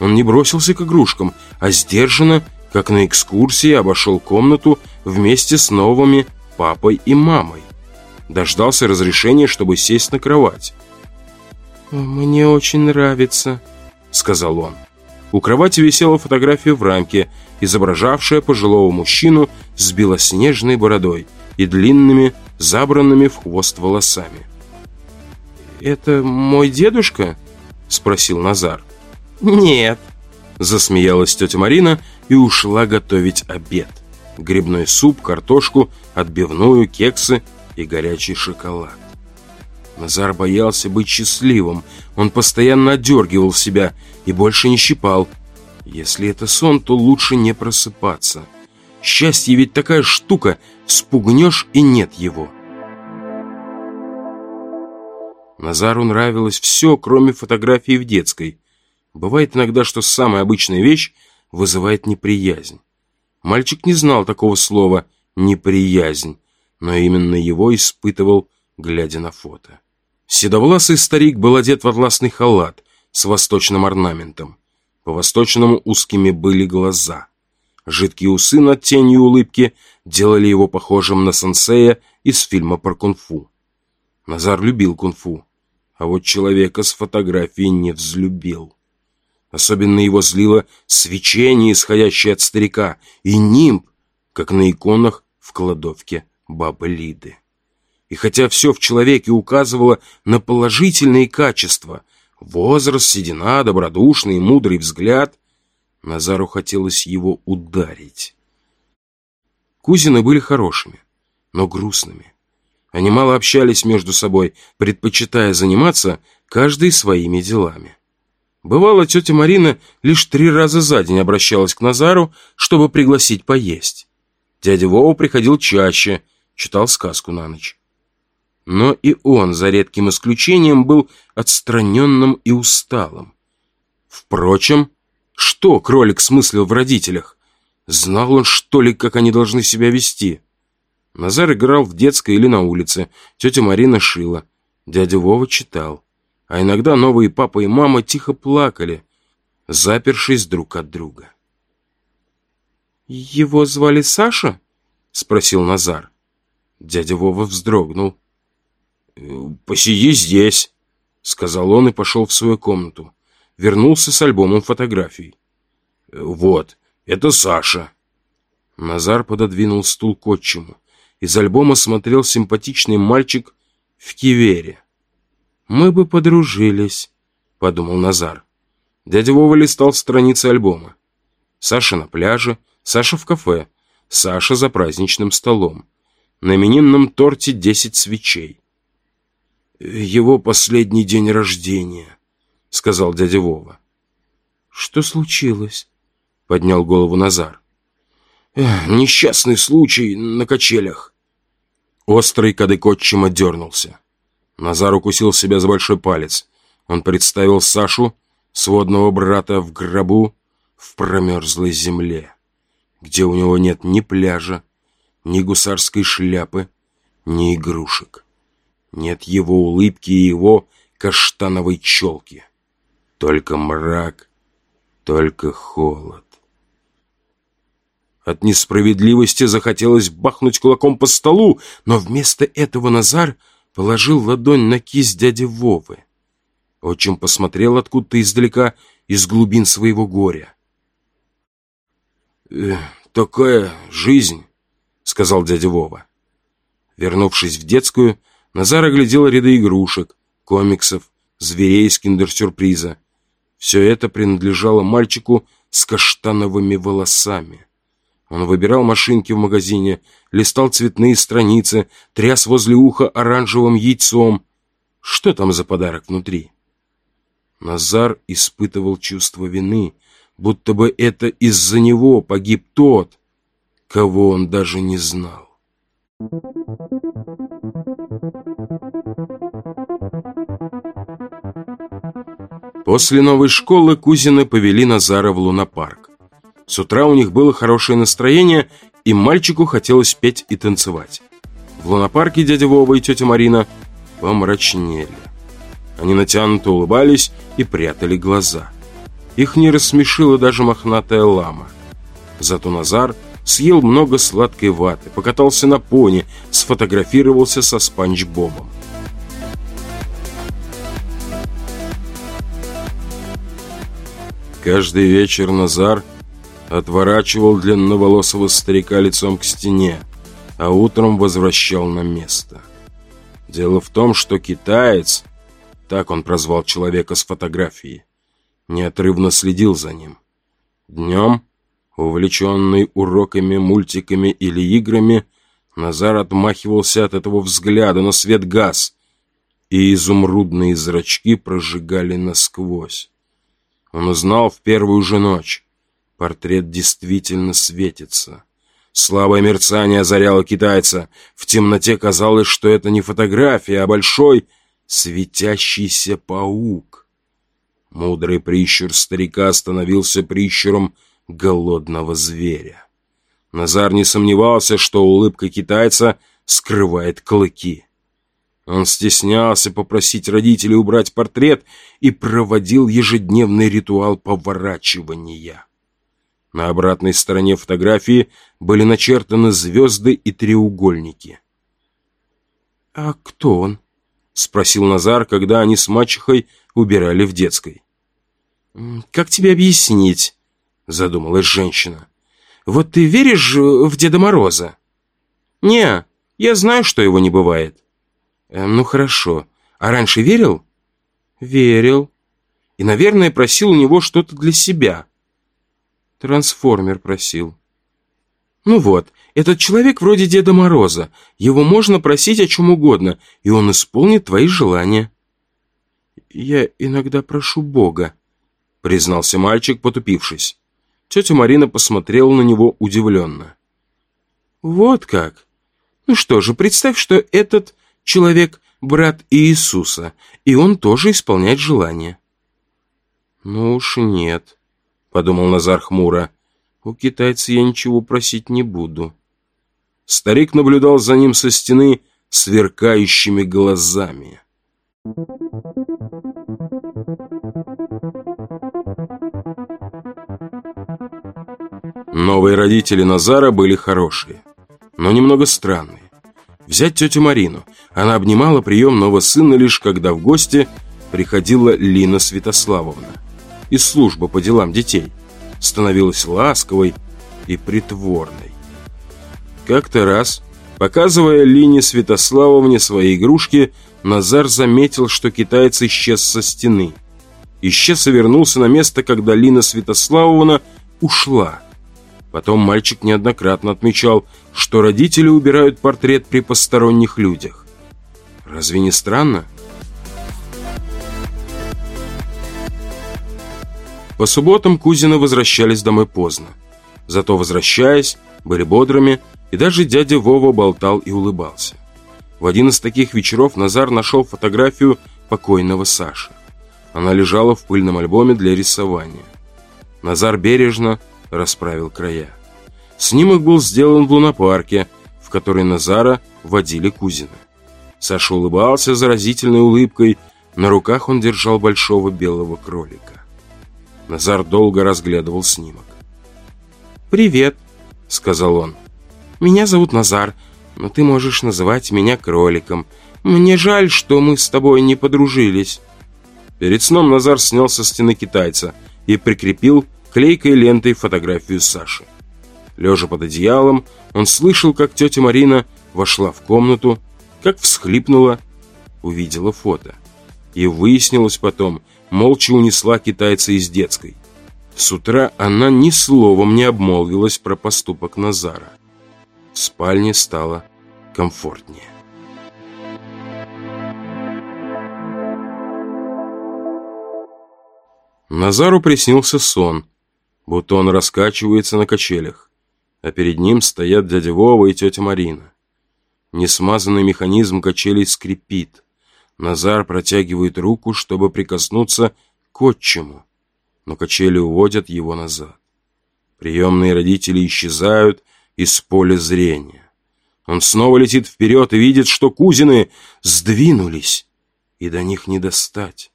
Он не бросился к игрушкам, а сдержанно, как на экскурсии, обошел комнату вместе с новыми папой и мамой. Дождался разрешения, чтобы сесть на кровать. «Мне очень нравится», — сказал он. У кровати висела фотография в рамке, изображавшая пожилого мужчину с белоснежной бородой и длинными, забранными в хвост волосами. «Это мой дедушка?» — спросил Назар. «Нет», — засмеялась тетя Марина и ушла готовить обед. Грибной суп, картошку, отбивную, кексы и горячий шоколад. Назар боялся быть счастливым. Он постоянно отдергивал себя и больше не щипал. Если это сон, то лучше не просыпаться. Счастье ведь такая штука, спугнешь и нет его. Назару нравилось все, кроме фотографии в детской. Бывает иногда, что самая обычная вещь вызывает неприязнь. Мальчик не знал такого слова «неприязнь», но именно его испытывал, глядя на фото. Седовласый старик был одет в атласный халат с восточным орнаментом. По-восточному узкими были глаза. Жидкие усы над тенью улыбки делали его похожим на сенсея из фильма про кунг-фу. Назар любил кунг-фу, а вот человека с фотографией не взлюбил. Особенно его злило свечение, исходящее от старика, и нимб, как на иконах в кладовке бабы Лиды. И хотя все в человеке указывало на положительные качества – возраст, седина, добродушный и мудрый взгляд – Назару хотелось его ударить. Кузины были хорошими, но грустными. Они мало общались между собой, предпочитая заниматься каждый своими делами. Бывало, тетя Марина лишь три раза за день обращалась к Назару, чтобы пригласить поесть. Дядя Вова приходил чаще, читал сказку на ночь. Но и он, за редким исключением, был отстраненным и усталым. Впрочем, что кролик смыслил в родителях? Знал он, что ли, как они должны себя вести? Назар играл в детской или на улице, тетя Марина шила, дядя Вова читал. А иногда новые папа и мама тихо плакали, запершись друг от друга. «Его звали Саша?» — спросил Назар. Дядя Вова вздрогнул. «Посиди здесь», — сказал он и пошел в свою комнату. Вернулся с альбомом фотографий. «Вот, это Саша». Назар пододвинул стул к отчиму. Из альбома смотрел симпатичный мальчик в кивере. «Мы бы подружились», — подумал Назар. Дядя Вова листал страницы альбома. Саша на пляже, Саша в кафе, Саша за праздничным столом. На именинном торте десять свечей его последний день рождения», — сказал дядя Вова. «Что случилось?» — поднял голову Назар. «Несчастный случай на качелях». Острый кадык отчима дернулся. Назар укусил себя за большой палец. Он представил Сашу, сводного брата, в гробу в промерзлой земле, где у него нет ни пляжа, ни гусарской шляпы, ни игрушек. Нет его улыбки и его каштановой челки. Только мрак, только холод. От несправедливости захотелось бахнуть кулаком по столу, но вместо этого Назар положил ладонь на кисть дяди Вовы. Отчим посмотрел откуда-то издалека, из глубин своего горя. «Э, «Такая жизнь», — сказал дядя Вова. Вернувшись в детскую, Назар оглядел ряды игрушек, комиксов, зверей из киндер-сюрприза. Все это принадлежало мальчику с каштановыми волосами. Он выбирал машинки в магазине, листал цветные страницы, тряс возле уха оранжевым яйцом. Что там за подарок внутри? Назар испытывал чувство вины, будто бы это из-за него погиб тот, кого он даже не знал. После новой школы кузины повели Назара в лунопарк. С утра у них было хорошее настроение, и мальчику хотелось петь и танцевать. В лунопарке дядя Вова и тетя Марина помрачнели. Они натянуто улыбались и прятали глаза. Их не рассмешила даже мохнатая лама. Зато Назар съел много сладкой ваты, покатался на пони, сфотографировался со Спанч Бобом. Каждый вечер Назар отворачивал длинноволосого старика лицом к стене, а утром возвращал на место. Дело в том, что китаец, так он прозвал человека с фотографией, неотрывно следил за ним. Днем, увлеченный уроками, мультиками или играми, Назар отмахивался от этого взгляда, но свет газ, и изумрудные зрачки прожигали насквозь. Он узнал в первую же ночь. Портрет действительно светится. Слабое мерцание озаряло китайца. В темноте казалось, что это не фотография, а большой светящийся паук. Мудрый прищур старика становился прищуром голодного зверя. Назар не сомневался, что улыбка китайца скрывает клыки. Он стеснялся попросить родителей убрать портрет и проводил ежедневный ритуал поворачивания. На обратной стороне фотографии были начертаны звезды и треугольники. «А кто он?» — спросил Назар, когда они с мачехой убирали в детской. «Как тебе объяснить?» — задумалась женщина. «Вот ты веришь в Деда Мороза?» «Не, я знаю, что его не бывает». Э, ну хорошо. А раньше верил? Верил. И, наверное, просил у него что-то для себя. Трансформер просил. Ну вот, этот человек вроде Деда Мороза. Его можно просить о чем угодно, и он исполнит твои желания. Я иногда прошу Бога, признался мальчик, потупившись. Тетя Марина посмотрела на него удивленно. Вот как? Ну что же, представь, что этот человек – брат Иисуса, и он тоже исполняет желания. «Ну уж нет», – подумал Назар хмуро. «У китайца я ничего просить не буду». Старик наблюдал за ним со стены сверкающими глазами. Новые родители Назара были хорошие, но немного странные. Взять тетю Марину. Она обнимала приемного сына лишь когда в гости приходила Лина Святославовна из службы по делам детей. Становилась ласковой и притворной. Как-то раз, показывая Лине Святославовне свои игрушки, Назар заметил, что китаец исчез со стены. Исчез и вернулся на место, когда Лина Святославовна ушла. Потом мальчик неоднократно отмечал, что родители убирают портрет при посторонних людях. Разве не странно? По субботам кузины возвращались домой поздно. Зато, возвращаясь, были бодрыми, и даже дядя Вова болтал и улыбался. В один из таких вечеров Назар нашел фотографию покойного Саши. Она лежала в пыльном альбоме для рисования. Назар бережно расправил края. Снимок был сделан в лунопарке, в который Назара водили кузина. Саша улыбался заразительной улыбкой, на руках он держал большого белого кролика. Назар долго разглядывал снимок. «Привет», — сказал он. «Меня зовут Назар, но ты можешь называть меня кроликом. Мне жаль, что мы с тобой не подружились». Перед сном Назар снял со стены китайца и прикрепил клейкой лентой фотографию Саши. Лежа под одеялом, он слышал, как тетя Марина вошла в комнату, как всхлипнула, увидела фото. И выяснилось потом, молча унесла китайца из детской. С утра она ни словом не обмолвилась про поступок Назара. В спальне стало комфортнее. Назару приснился сон, будто он раскачивается на качелях, а перед ним стоят дядя Вова и тетя Марина. Несмазанный механизм качелей скрипит. Назар протягивает руку, чтобы прикоснуться к отчиму, но качели уводят его назад. Приемные родители исчезают из поля зрения. Он снова летит вперед и видит, что кузины сдвинулись, и до них не достать.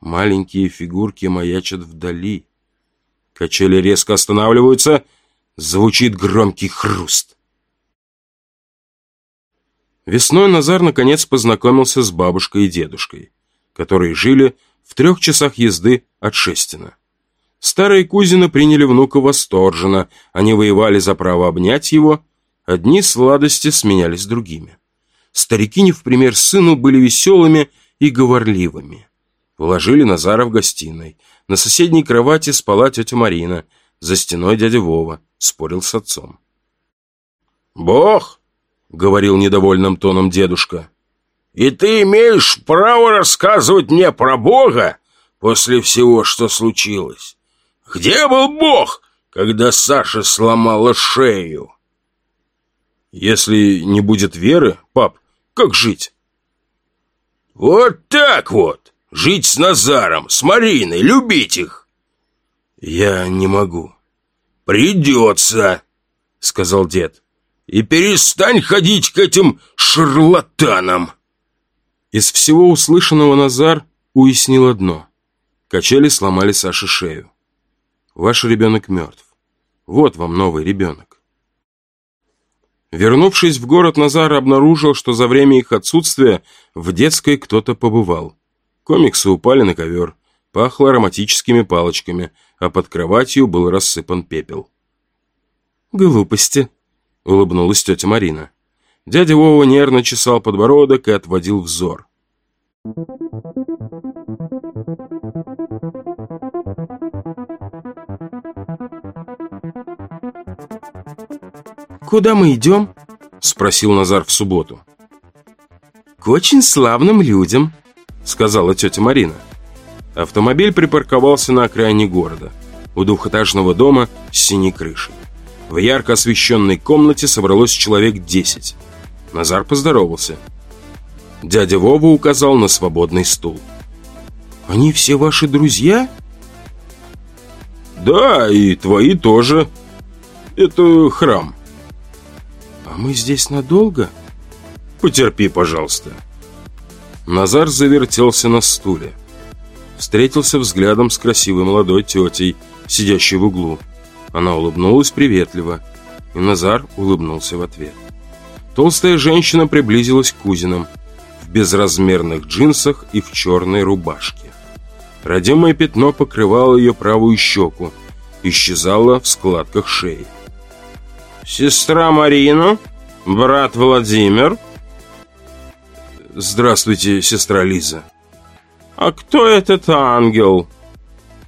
Маленькие фигурки маячат вдали. Качели резко останавливаются, звучит громкий хруст. Весной Назар наконец познакомился с бабушкой и дедушкой, которые жили в трех часах езды от Шестина. Старые кузины приняли внука восторженно, они воевали за право обнять его, одни сладости сменялись другими. Старики, не в пример сыну, были веселыми и говорливыми. Уложили Назара в гостиной. На соседней кровати спала тетя Марина, за стеной дядя Вова, спорил с отцом. «Бог — говорил недовольным тоном дедушка. «И ты имеешь право рассказывать мне про Бога после всего, что случилось? Где был Бог, когда Саша сломала шею?» «Если не будет веры, пап, как жить?» «Вот так вот! Жить с Назаром, с Мариной, любить их!» «Я не могу». «Придется», — сказал дед и перестань ходить к этим шарлатанам!» Из всего услышанного Назар уяснил одно. Качели сломали Саше шею. Ваш ребенок мертв. Вот вам новый ребенок. Вернувшись в город, Назар обнаружил, что за время их отсутствия в детской кто-то побывал. Комиксы упали на ковер, пахло ароматическими палочками, а под кроватью был рассыпан пепел. «Глупости», — улыбнулась тетя Марина. Дядя Вова нервно чесал подбородок и отводил взор. «Куда мы идем?» — спросил Назар в субботу. «К очень славным людям», — сказала тетя Марина. Автомобиль припарковался на окраине города, у двухэтажного дома с синей крышей. В ярко освещенной комнате собралось человек десять. Назар поздоровался. Дядя Вова указал на свободный стул. «Они все ваши друзья?» «Да, и твои тоже. Это храм». «А мы здесь надолго?» «Потерпи, пожалуйста». Назар завертелся на стуле. Встретился взглядом с красивой молодой тетей, сидящей в углу. Она улыбнулась приветливо, и Назар улыбнулся в ответ. Толстая женщина приблизилась к кузинам в безразмерных джинсах и в черной рубашке. Родимое пятно покрывало ее правую щеку, исчезало в складках шеи. «Сестра Марина? Брат Владимир?» «Здравствуйте, сестра Лиза». «А кто этот ангел?»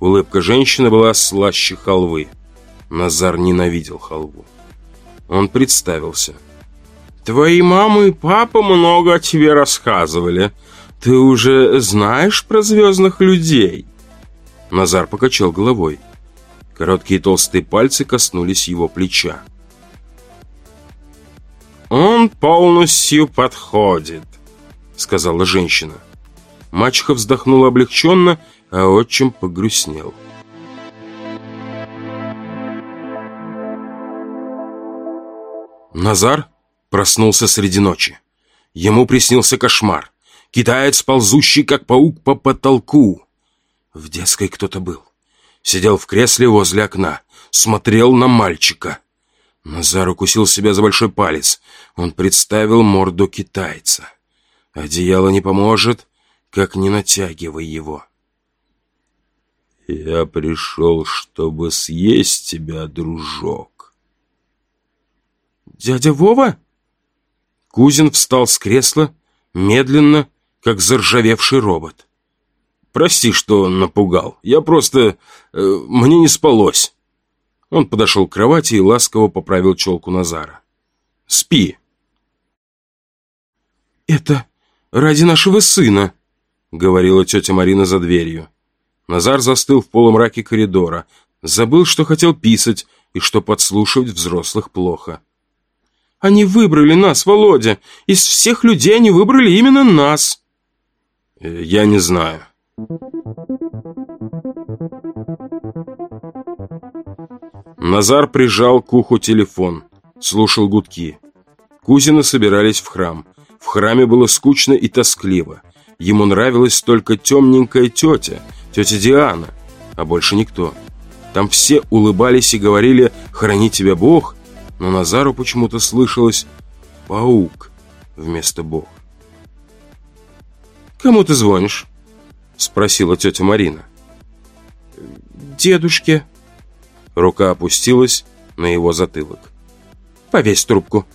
Улыбка женщины была слаще халвы. Назар ненавидел халву. Он представился. «Твои мама и папа много о тебе рассказывали. Ты уже знаешь про звездных людей?» Назар покачал головой. Короткие толстые пальцы коснулись его плеча. «Он полностью подходит», — сказала женщина. Мачеха вздохнула облегченно, а отчим погрустнел. Назар проснулся среди ночи. Ему приснился кошмар. Китаец, ползущий, как паук, по потолку. В детской кто-то был. Сидел в кресле возле окна. Смотрел на мальчика. Назар укусил себя за большой палец. Он представил морду китайца. Одеяло не поможет, как не натягивай его. «Я пришел, чтобы съесть тебя, дружок». «Дядя Вова?» Кузин встал с кресла, медленно, как заржавевший робот. «Прости, что напугал. Я просто... Э, мне не спалось». Он подошел к кровати и ласково поправил челку Назара. «Спи». «Это ради нашего сына», — говорила тетя Марина за дверью. Назар застыл в полумраке коридора, забыл, что хотел писать и что подслушивать взрослых плохо. «Они выбрали нас, Володя! Из всех людей они выбрали именно нас!» «Э, «Я не знаю». Назар прижал к уху телефон, слушал гудки. Кузины собирались в храм. В храме было скучно и тоскливо. Ему нравилась только темненькая тетя, тетя Диана, а больше никто. Там все улыбались и говорили «Храни тебя Бог», но Назару почему-то слышалось «Паук» вместо «Бог». «Кому ты звонишь?» — спросила тетя Марина. «Дедушке», Рука опустилась на его затылок. «Повесь трубку».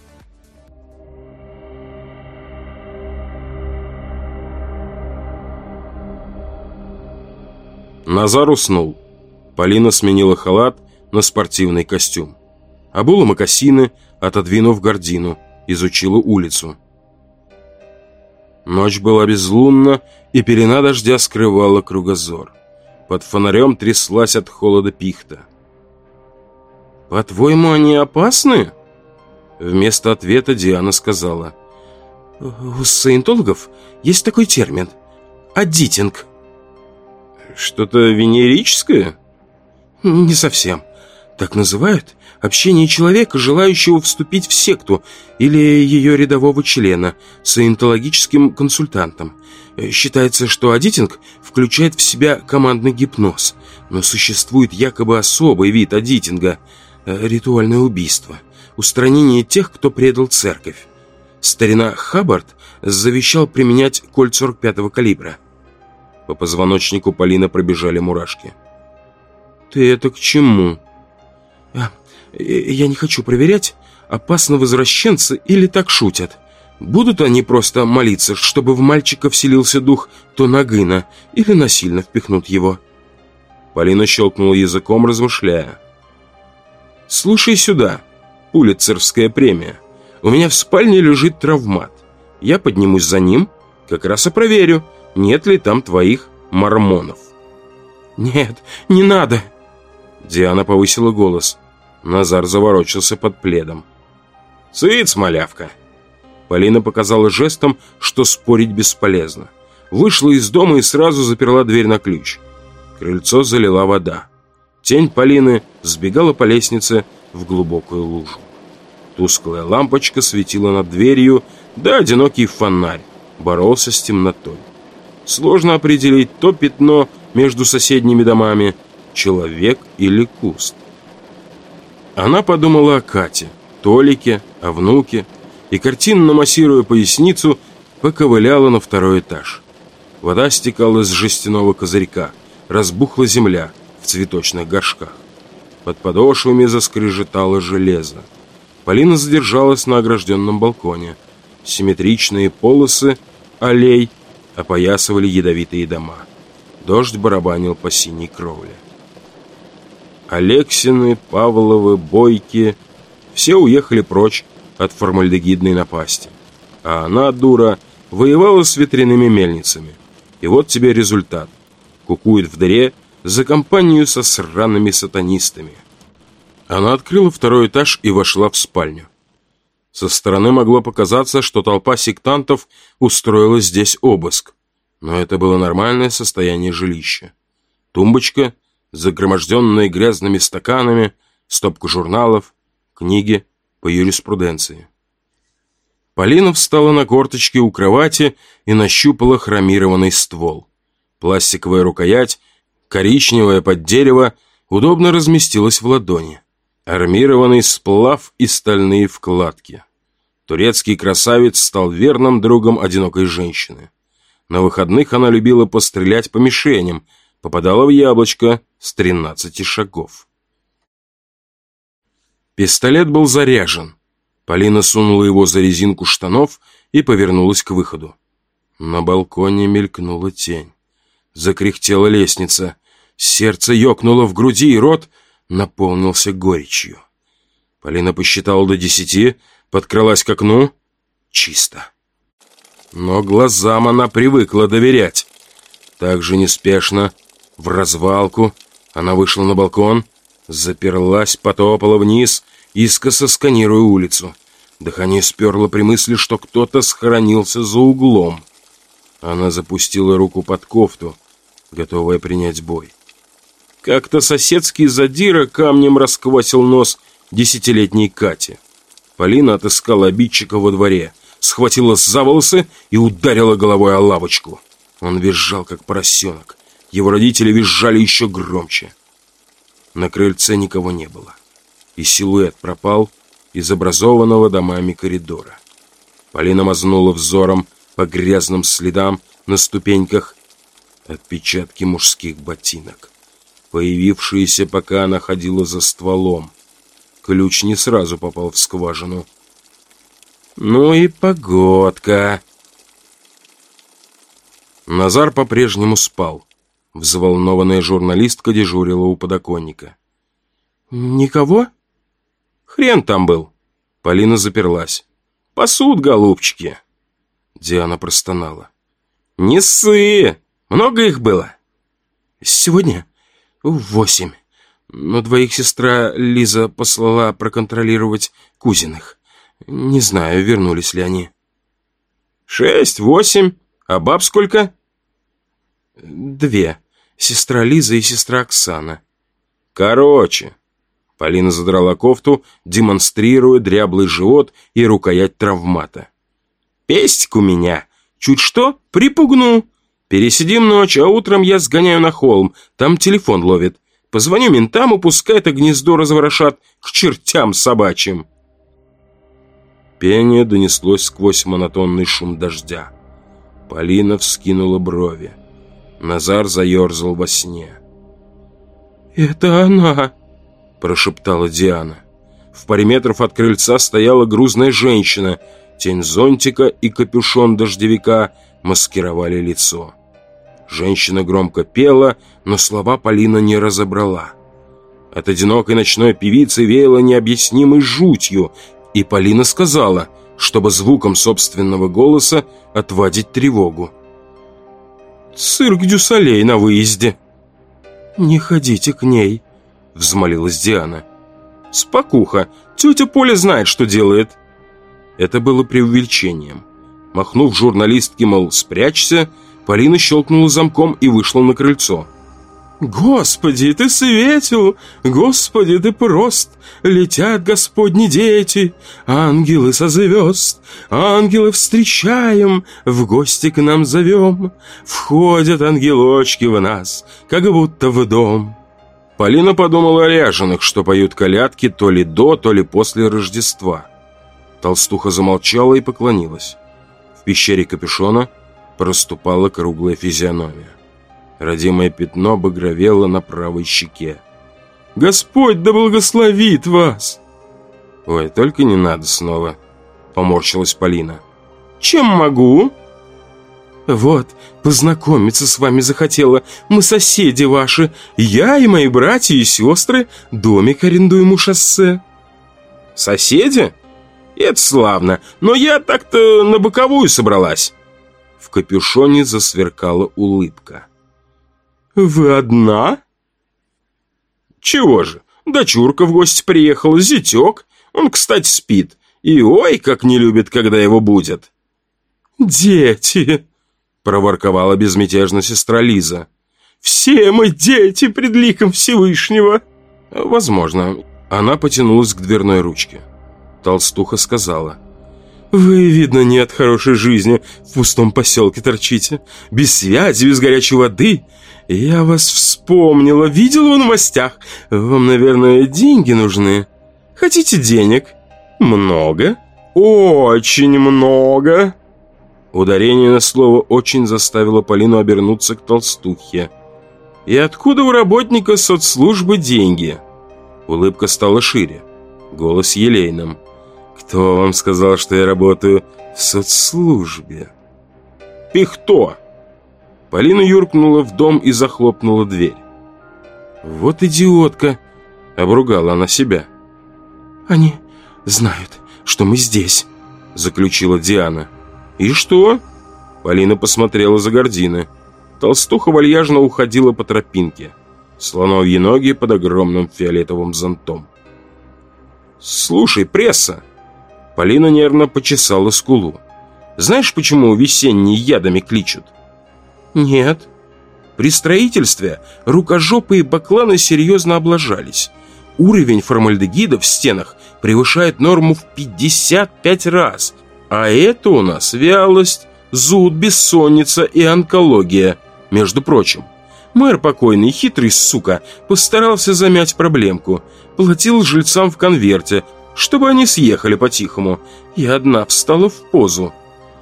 Назар уснул. Полина сменила халат на спортивный костюм. Обула мокасины, отодвинув гордину, изучила улицу. Ночь была безлунна, и пелена дождя скрывала кругозор. Под фонарем тряслась от холода пихта. «По-твоему, они опасны?» Вместо ответа Диана сказала. «У саентологов есть такой термин. Аддитинг». «Что-то венерическое?» «Не совсем. Так называют общение человека, желающего вступить в секту или ее рядового члена, саентологическим консультантом. Считается, что аддитинг включает в себя командный гипноз, но существует якобы особый вид Э, ритуальное убийство, устранение тех, кто предал церковь. Старина Хаббард завещал применять кольт 45-го калибра. По позвоночнику Полина пробежали мурашки. «Ты это к чему?» а, «Я не хочу проверять, опасно возвращенцы или так шутят. Будут они просто молиться, чтобы в мальчика вселился дух Тонагына или насильно впихнут его?» Полина щелкнула языком, размышляя. «Слушай сюда, Пулитцерская премия. У меня в спальне лежит травмат. Я поднимусь за ним, как раз и проверю, нет ли там твоих мормонов». «Нет, не надо!» Диана повысила голос. Назар заворочился под пледом. «Цыц, малявка!» Полина показала жестом, что спорить бесполезно. Вышла из дома и сразу заперла дверь на ключ. Крыльцо залила вода. Тень Полины сбегала по лестнице в глубокую лужу. Тусклая лампочка светила над дверью, да одинокий фонарь боролся с темнотой. Сложно определить то пятно между соседними домами, человек или куст. Она подумала о Кате, Толике, о внуке и, картинно массируя поясницу, поковыляла на второй этаж. Вода стекала из жестяного козырька, разбухла земля – цветочных горшках. Под подошвами заскрежетало железо. Полина задержалась на огражденном балконе. Симметричные полосы аллей опоясывали ядовитые дома. Дождь барабанил по синей кровле. Алексины, Павловы, Бойки – все уехали прочь от формальдегидной напасти. А она, дура, воевала с ветряными мельницами. И вот тебе результат. Кукует в дыре – за компанию со сраными сатанистами. Она открыла второй этаж и вошла в спальню. Со стороны могло показаться, что толпа сектантов устроила здесь обыск, но это было нормальное состояние жилища. Тумбочка, загроможденная грязными стаканами, стопка журналов, книги по юриспруденции. Полина встала на корточки у кровати и нащупала хромированный ствол. Пластиковая рукоять коричневая под дерево, удобно разместилась в ладони. Армированный сплав и стальные вкладки. Турецкий красавец стал верным другом одинокой женщины. На выходных она любила пострелять по мишеням, попадала в яблочко с 13 шагов. Пистолет был заряжен. Полина сунула его за резинку штанов и повернулась к выходу. На балконе мелькнула тень. Закряхтела лестница. Сердце ёкнуло в груди, и рот наполнился горечью. Полина посчитала до десяти, подкралась к окну. Чисто. Но глазам она привыкла доверять. Так же неспешно, в развалку, она вышла на балкон, заперлась, потопала вниз, искоса сканируя улицу. Дыхание сперло при мысли, что кто-то схоронился за углом. Она запустила руку под кофту, готовая принять бой. Как-то соседский задира камнем расквасил нос десятилетней Кате. Полина отыскала обидчика во дворе, схватила за волосы и ударила головой о лавочку. Он визжал, как поросенок. Его родители визжали еще громче. На крыльце никого не было. И силуэт пропал из образованного домами коридора. Полина мазнула взором по грязным следам на ступеньках отпечатки мужских ботинок, появившиеся, пока она ходила за стволом. Ключ не сразу попал в скважину. Ну и погодка. Назар по-прежнему спал. Взволнованная журналистка дежурила у подоконника. «Никого?» «Хрен там был!» Полина заперлась. «Посуд, голубчики!» Диана простонала. «Не ссы! Много их было?» «Сегодня восемь но двоих сестра Лиза послала проконтролировать Кузиных. Не знаю, вернулись ли они. Шесть, восемь. А баб сколько? Две. Сестра Лиза и сестра Оксана. Короче. Полина задрала кофту, демонстрируя дряблый живот и рукоять травмата. Пестик у меня. Чуть что, припугну. Пересидим ночь, а утром я сгоняю на холм. Там телефон ловит. Позвоню ментам, и пускай это гнездо разворошат к чертям собачьим. Пение донеслось сквозь монотонный шум дождя. Полина вскинула брови. Назар заерзал во сне. «Это она!» – прошептала Диана. В паре метров от крыльца стояла грузная женщина. Тень зонтика и капюшон дождевика маскировали лицо. Женщина громко пела, но слова Полина не разобрала. От одинокой ночной певицы веяло необъяснимой жутью, и Полина сказала, чтобы звуком собственного голоса отводить тревогу. «Цирк дю Солей на выезде!» «Не ходите к ней», — взмолилась Диана. «Спокуха, тетя Поля знает, что делает». Это было преувеличением. Махнув журналистке, мол, спрячься, Полина щелкнула замком и вышла на крыльцо. «Господи, ты светил! Господи, ты прост! Летят Господни дети, ангелы со звезд, ангелы встречаем, в гости к нам зовем, входят ангелочки в нас, как будто в дом». Полина подумала о ряженых, что поют колядки то ли до, то ли после Рождества. Толстуха замолчала и поклонилась. В пещере капюшона проступала круглая физиономия. Родимое пятно багровело на правой щеке. «Господь да благословит вас!» «Ой, только не надо снова», — поморщилась Полина. «Чем могу?» «Вот, познакомиться с вами захотела. Мы соседи ваши. Я и мои братья и сестры домик арендуем у шоссе». «Соседи? Это славно, но я так-то на боковую собралась». В капюшоне засверкала улыбка. «Вы одна?» «Чего же, дочурка в гости приехала, зятек. Он, кстати, спит. И ой, как не любит, когда его будет». «Дети!» – проворковала безмятежно сестра Лиза. «Все мы дети пред ликом Всевышнего!» «Возможно». Она потянулась к дверной ручке. Толстуха сказала – «Вы, видно, не от хорошей жизни в пустом поселке торчите. Без связи, без горячей воды. Я вас вспомнила, видела в новостях. Вам, наверное, деньги нужны?» Хотите денег? Много? Очень много!» Ударение на слово «очень» заставило Полину обернуться к толстухе. «И откуда у работника соцслужбы деньги?» Улыбка стала шире. Голос елейным. «Кто вам сказал, что я работаю в соцслужбе?» «Пихто!» Полина юркнула в дом и захлопнула дверь. «Вот идиотка!» — обругала она себя. «Они знают, что мы здесь», — заключила Диана. «И что?» Полина посмотрела за гордины. Толстуха вальяжно уходила по тропинке. Слоновьи ноги под огромным фиолетовым зонтом. «Слушай, пресса!» Полина нервно почесала скулу. «Знаешь, почему весенние ядами кличут?» «Нет». При строительстве рукожопые бакланы серьезно облажались. Уровень формальдегида в стенах превышает норму в 55 раз. А это у нас вялость, зуд, бессонница и онкология, между прочим. Мэр покойный, хитрый сука, постарался замять проблемку. Платил жильцам в конверте, чтобы они съехали по-тихому. И одна встала в позу.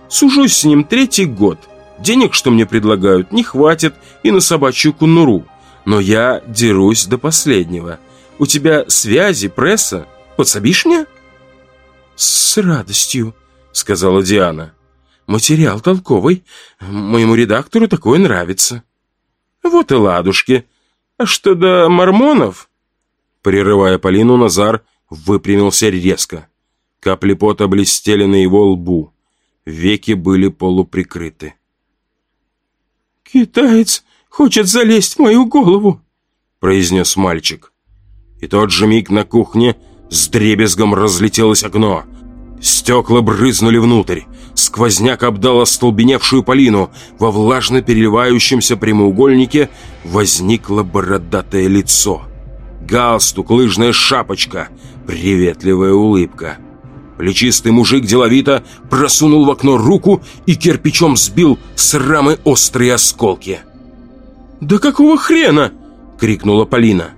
Сужусь с ним третий год. Денег, что мне предлагают, не хватит и на собачью кунуру. Но я дерусь до последнего. У тебя связи, пресса? Подсобишь мне?» «С радостью», — сказала Диана. «Материал толковый. Моему редактору такое нравится». «Вот и ладушки. А что до мормонов?» Прерывая Полину, Назар выпрямился резко. Капли пота блестели на его лбу. Веки были полуприкрыты. «Китаец хочет залезть в мою голову», — произнес мальчик. И тот же миг на кухне с дребезгом разлетелось окно. Стекла брызнули внутрь. Сквозняк обдал остолбеневшую Полину. Во влажно переливающемся прямоугольнике возникло бородатое лицо. Галстук, лыжная шапочка, приветливая улыбка. Плечистый мужик деловито просунул в окно руку и кирпичом сбил с рамы острые осколки. «Да какого хрена?» — крикнула Полина.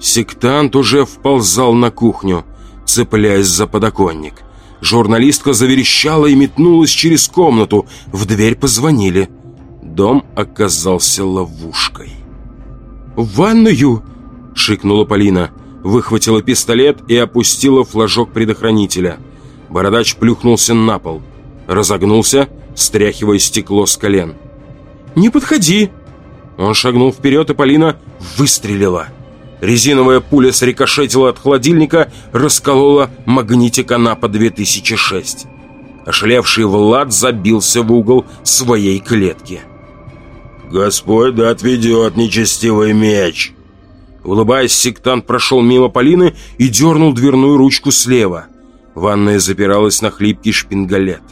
Сектант уже вползал на кухню, цепляясь за подоконник. Журналистка заверещала и метнулась через комнату. В дверь позвонили. Дом оказался ловушкой. «В ванную!» — шикнула Полина. Выхватила пистолет и опустила флажок предохранителя. Бородач плюхнулся на пол. Разогнулся, стряхивая стекло с колен. «Не подходи!» Он шагнул вперед, и Полина выстрелила. Резиновая пуля срикошетила от холодильника, расколола магнитик Анапа 2006. Ошалевший Влад забился в угол своей клетки. «Господь да отведет нечестивый меч!» Улыбаясь, сектант прошел мимо Полины и дернул дверную ручку слева. Ванная запиралась на хлипкий шпингалет.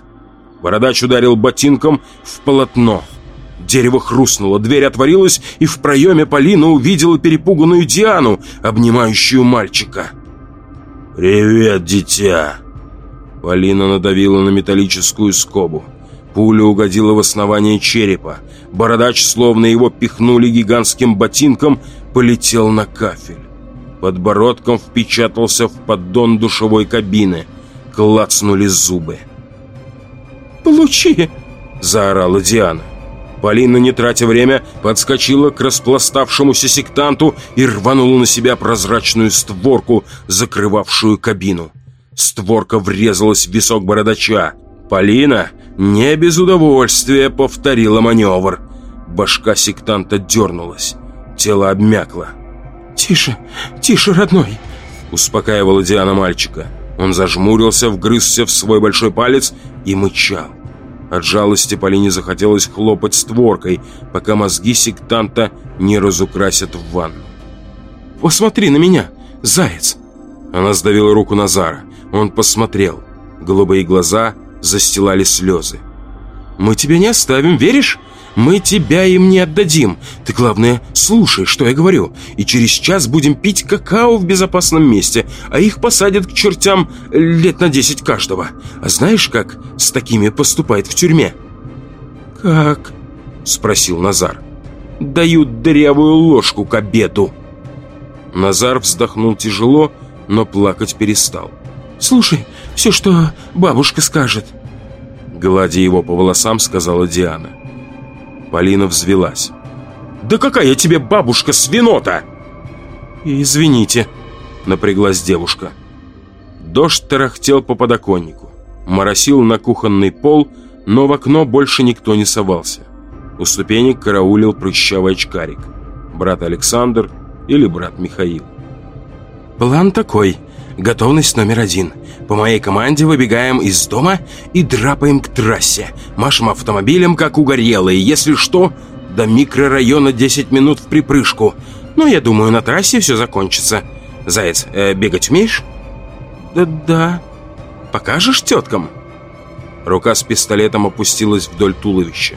Бородач ударил ботинком в полотно – Дерево хрустнуло, дверь отворилась, и в проеме Полина увидела перепуганную Диану, обнимающую мальчика. «Привет, дитя!» Полина надавила на металлическую скобу. Пуля угодила в основание черепа. Бородач, словно его пихнули гигантским ботинком, полетел на кафель. Подбородком впечатался в поддон душевой кабины. Клацнули зубы. «Получи!» – заорала Диана. Полина, не тратя время, подскочила к распластавшемуся сектанту и рванула на себя прозрачную створку, закрывавшую кабину. Створка врезалась в висок бородача. Полина не без удовольствия повторила маневр. Башка сектанта дернулась. Тело обмякло. «Тише, тише, родной!» Успокаивала Диана мальчика. Он зажмурился, вгрызся в свой большой палец и мычал. От жалости Полине захотелось хлопать створкой, пока мозги сектанта не разукрасят в ванну. «Посмотри на меня, заяц!» Она сдавила руку Назара. Он посмотрел. Голубые глаза застилали слезы. «Мы тебя не оставим, веришь? Мы тебя им не отдадим. Ты, главное, слушай, что я говорю. И через час будем пить какао в безопасном месте, а их посадят к чертям лет на десять каждого. А знаешь, как с такими поступает в тюрьме?» «Как?» – спросил Назар. «Дают дырявую ложку к обеду». Назар вздохнул тяжело но плакать перестал. «Слушай, все, что бабушка скажет». Гладя его по волосам, сказала Диана. Полина взвелась. «Да какая тебе бабушка свинота?» «Извините», — напряглась девушка. Дождь тарахтел по подоконнику, моросил на кухонный пол, но в окно больше никто не совался. У ступенек караулил прыщавый очкарик. Брат Александр или брат Михаил. «План такой. Готовность номер один. По моей команде выбегаем из дома и драпаем к трассе. Машем автомобилем, как угорелые. Если что, до микрорайона 10 минут в припрыжку. Но я думаю, на трассе все закончится. Заяц, э, бегать умеешь?» «Да-да». «Покажешь теткам?» Рука с пистолетом опустилась вдоль туловища.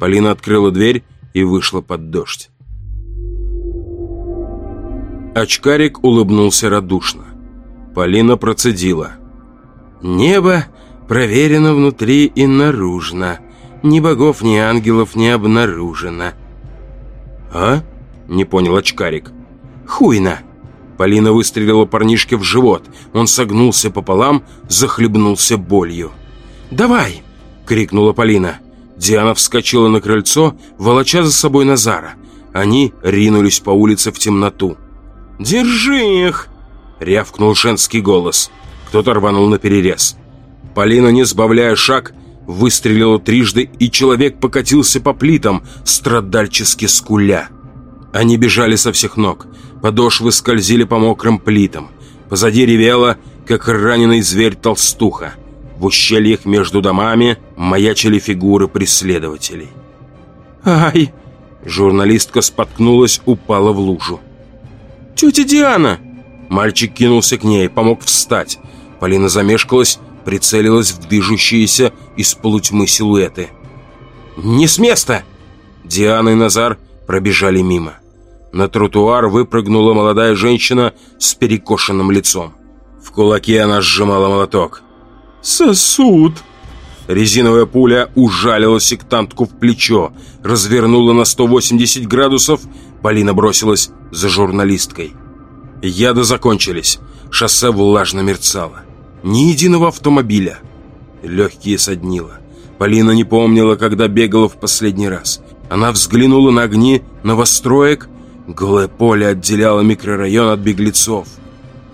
Полина открыла дверь и вышла под дождь. Очкарик улыбнулся радушно. Полина процедила. «Небо проверено внутри и наружно. Ни богов, ни ангелов не обнаружено». «А?» — не понял очкарик. «Хуйно!» Полина выстрелила парнишке в живот. Он согнулся пополам, захлебнулся болью. «Давай!» — крикнула Полина. Диана вскочила на крыльцо, волоча за собой Назара. Они ринулись по улице в темноту. «Держи их!» — рявкнул женский голос. Кто-то рванул на перерез. Полина, не сбавляя шаг, выстрелила трижды, и человек покатился по плитам, страдальчески скуля. Они бежали со всех ног. Подошвы скользили по мокрым плитам. Позади ревела, как раненый зверь толстуха. В ущельях между домами маячили фигуры преследователей. «Ай!» Журналистка споткнулась, упала в лужу. «Тетя Диана!» Мальчик кинулся к ней, помог встать. Полина замешкалась, прицелилась в движущиеся из полутьмы силуэты. «Не с места!» Диана и Назар пробежали мимо. На тротуар выпрыгнула молодая женщина с перекошенным лицом. В кулаке она сжимала молоток. «Сосуд!» Резиновая пуля ужалила сектантку в плечо, развернула на 180 градусов, Полина бросилась за журналисткой. Яды закончились, шоссе влажно мерцало. Ни единого автомобиля. Легкие соднило. Полина не помнила, когда бегала в последний раз. Она взглянула на огни новостроек. Голое поле отделяло микрорайон от беглецов.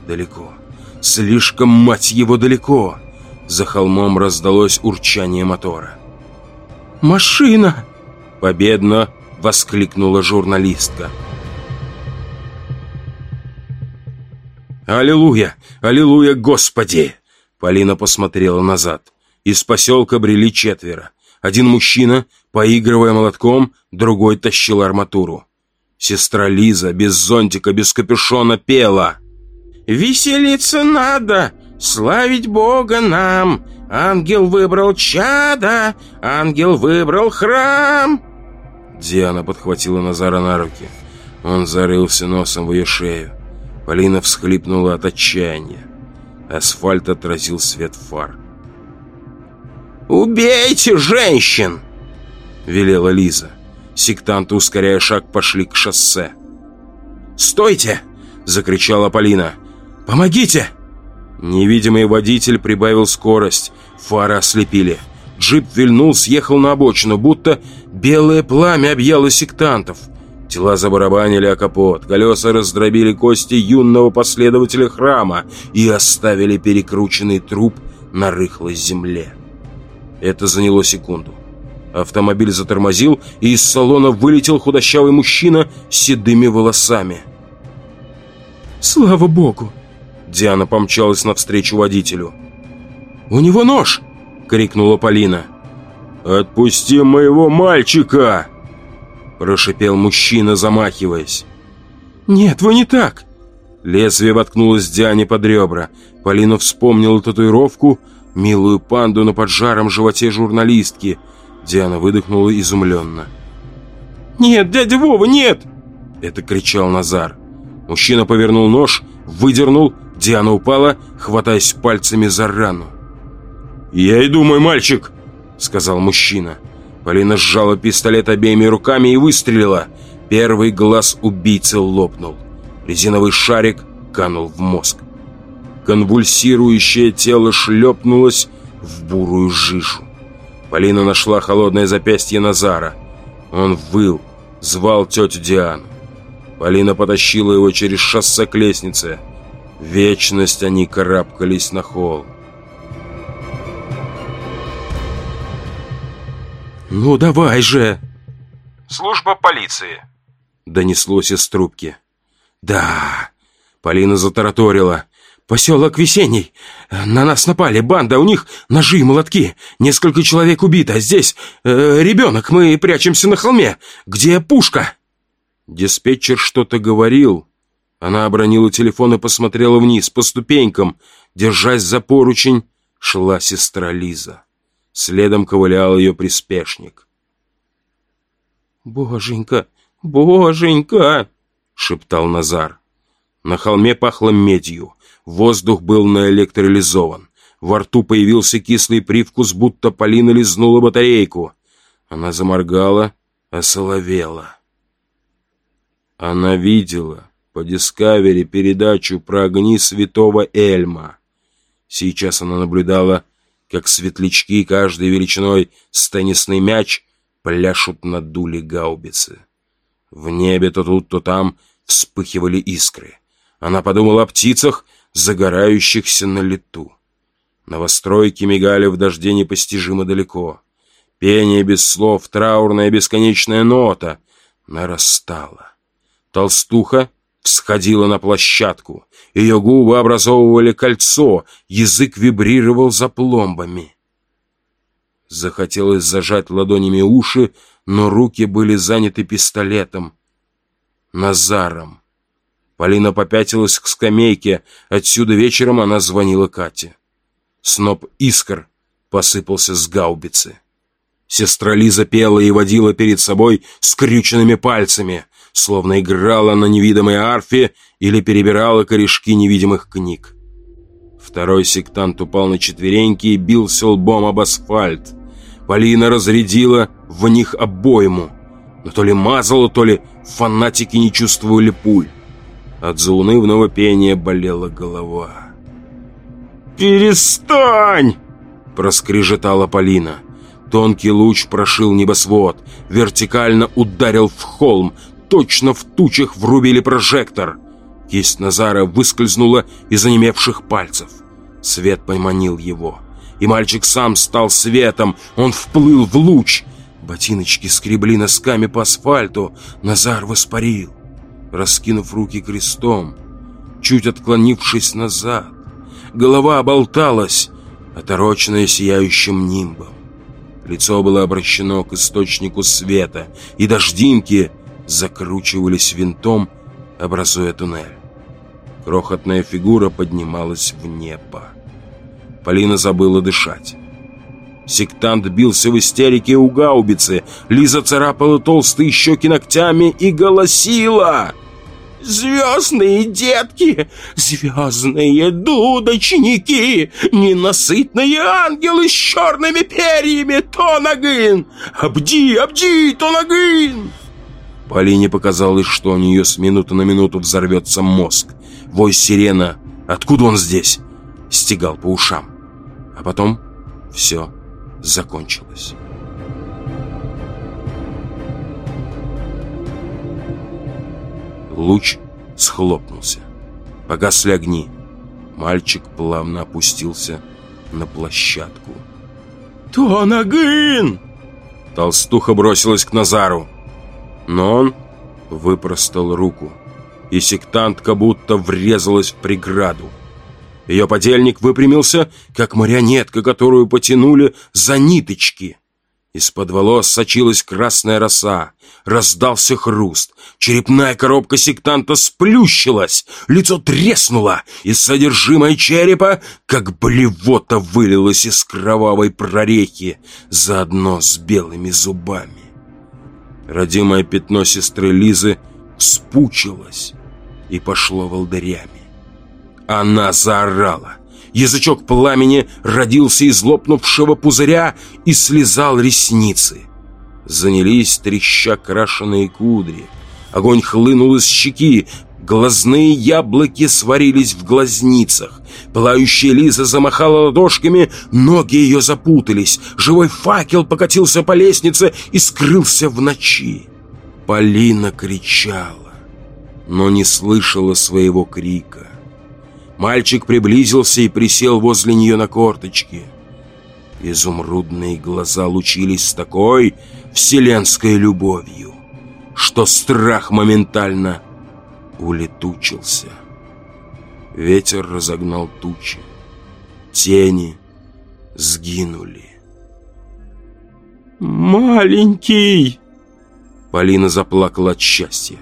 Далеко. Слишком, мать его, далеко. За холмом раздалось урчание мотора. «Машина!» Победно воскликнула журналистка. «Аллилуйя! Аллилуйя, Господи!» Полина посмотрела назад. Из поселка брели четверо. Один мужчина, поигрывая молотком, другой тащил арматуру. Сестра Лиза без зонтика, без капюшона пела. «Веселиться надо! Славить Бога нам! Ангел выбрал чада, ангел выбрал храм!» Диана подхватила Назара на руки. Он зарылся носом в ее шею. Полина всхлипнула от отчаяния. Асфальт отразил свет фар. «Убейте женщин!» — велела Лиза. Сектанты, ускоряя шаг, пошли к шоссе. «Стойте!» — закричала Полина. «Помогите!» Невидимый водитель прибавил скорость. Фары ослепили. Джип вильнул, съехал на обочину, будто белое пламя объяло сектантов. Тела забарабанили о капот, колеса раздробили кости юного последователя храма и оставили перекрученный труп на рыхлой земле. Это заняло секунду. Автомобиль затормозил, и из салона вылетел худощавый мужчина с седыми волосами. «Слава богу!» Диана помчалась навстречу водителю. «У него нож!» — крикнула Полина. «Отпусти моего мальчика!» — прошипел мужчина, замахиваясь. «Нет, вы не так!» Лезвие воткнулось Диане под ребра. Полина вспомнила татуировку, милую панду на поджаром животе журналистки. Диана выдохнула изумленно. «Нет, дядя Вова, нет!» Это кричал Назар. Мужчина повернул нож, выдернул, Диана упала, хватаясь пальцами за рану. «Я иду, мой мальчик!» — сказал мужчина. Полина сжала пистолет обеими руками и выстрелила. Первый глаз убийцы лопнул. Резиновый шарик канул в мозг. Конвульсирующее тело шлепнулось в бурую жижу. Полина нашла холодное запястье Назара. Он выл, звал тетю Диану. Полина потащила его через шоссе к лестнице. Вечность они карабкались на холм. «Ну давай же!» «Служба полиции», — донеслось из трубки. «Да!» — Полина затараторила. «Поселок Весенний. На нас напали, банда, у них ножи и молотки. Несколько человек убито, а здесь э, ребенок, мы прячемся на холме. Где пушка?» Диспетчер что-то говорил. Она обронила телефон и посмотрела вниз, по ступенькам. Держась за поручень, шла сестра Лиза. Следом ковылял ее приспешник. «Боженька, боженька!» — шептал Назар. На холме пахло медью. Воздух был наэлектролизован. Во рту появился кислый привкус, будто Полина лизнула батарейку. Она заморгала, осоловела. Она видела по Дискавери передачу про огни святого Эльма. Сейчас она наблюдала, как светлячки, каждой величиной с теннисный мяч, пляшут на дуле гаубицы. В небе то тут, то там вспыхивали искры. Она подумала о птицах, загорающихся на лету. Новостройки мигали в дожде непостижимо далеко. Пение без слов, траурная бесконечная нота нарастала. Толстуха всходила на площадку. Ее губы образовывали кольцо, язык вибрировал за пломбами. Захотелось зажать ладонями уши, но руки были заняты пистолетом. Назаром. Полина попятилась к скамейке. Отсюда вечером она звонила Кате. Сноп искр посыпался с гаубицы. Сестра Лиза пела и водила перед собой скрюченными пальцами словно играла на невидимой арфе или перебирала корешки невидимых книг. Второй сектант упал на четвереньки и бился лбом об асфальт. Полина разрядила в них обойму, но то ли мазала, то ли фанатики не чувствовали пуль. От заунывного пения болела голова. «Перестань!» – проскрежетала Полина. Тонкий луч прошил небосвод, вертикально ударил в холм, точно в тучах врубили прожектор. Кисть Назара выскользнула из онемевших пальцев. Свет поманил его. И мальчик сам стал светом. Он вплыл в луч. Ботиночки скребли носками по асфальту. Назар воспарил, раскинув руки крестом, чуть отклонившись назад. Голова оболталась, отороченная сияющим нимбом. Лицо было обращено к источнику света, и дождинки — закручивались винтом, образуя туннель. Крохотная фигура поднималась в небо. Полина забыла дышать. Сектант бился в истерике у гаубицы. Лиза царапала толстые щеки ногтями и голосила. «Звездные детки! Звездные дудочники! Ненасытные ангелы с черными перьями! Тонагын! Абди, абди, Тонагын!» Полине показалось, что у нее с минуты на минуту взорвется мозг. Вой сирена «Откуда он здесь?» стегал по ушам. А потом все закончилось. Луч схлопнулся. Погасли огни. Мальчик плавно опустился на площадку. «Тонагын!» Толстуха бросилась к Назару. Но он выпростал руку, и сектантка будто врезалась в преграду. Ее подельник выпрямился, как марионетка, которую потянули за ниточки. Из-под волос сочилась красная роса, раздался хруст. Черепная коробка сектанта сплющилась, лицо треснуло, и содержимое черепа, как блевота, вылилось из кровавой прорехи, заодно с белыми зубами. Родимое пятно сестры Лизы вспучилось и пошло волдырями. Она заорала. Язычок пламени родился из лопнувшего пузыря и слезал ресницы. Занялись треща крашеные кудри. Огонь хлынул из щеки, Глазные яблоки сварились в глазницах. Пылающая Лиза замахала ладошками, ноги ее запутались. Живой факел покатился по лестнице и скрылся в ночи. Полина кричала, но не слышала своего крика. Мальчик приблизился и присел возле нее на корточки. Изумрудные глаза лучились с такой вселенской любовью, что страх моментально улетучился. Ветер разогнал тучи. Тени сгинули. «Маленький!» Полина заплакала от счастья.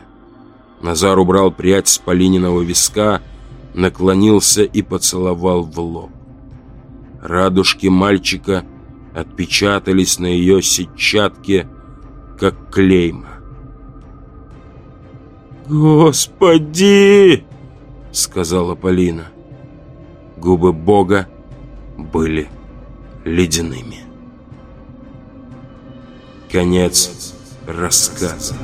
Назар убрал прядь с Полининого виска, наклонился и поцеловал в лоб. Радужки мальчика отпечатались на ее сетчатке, как клейма. «Господи!» — сказала Полина. Губы Бога были ледяными. Конец рассказа.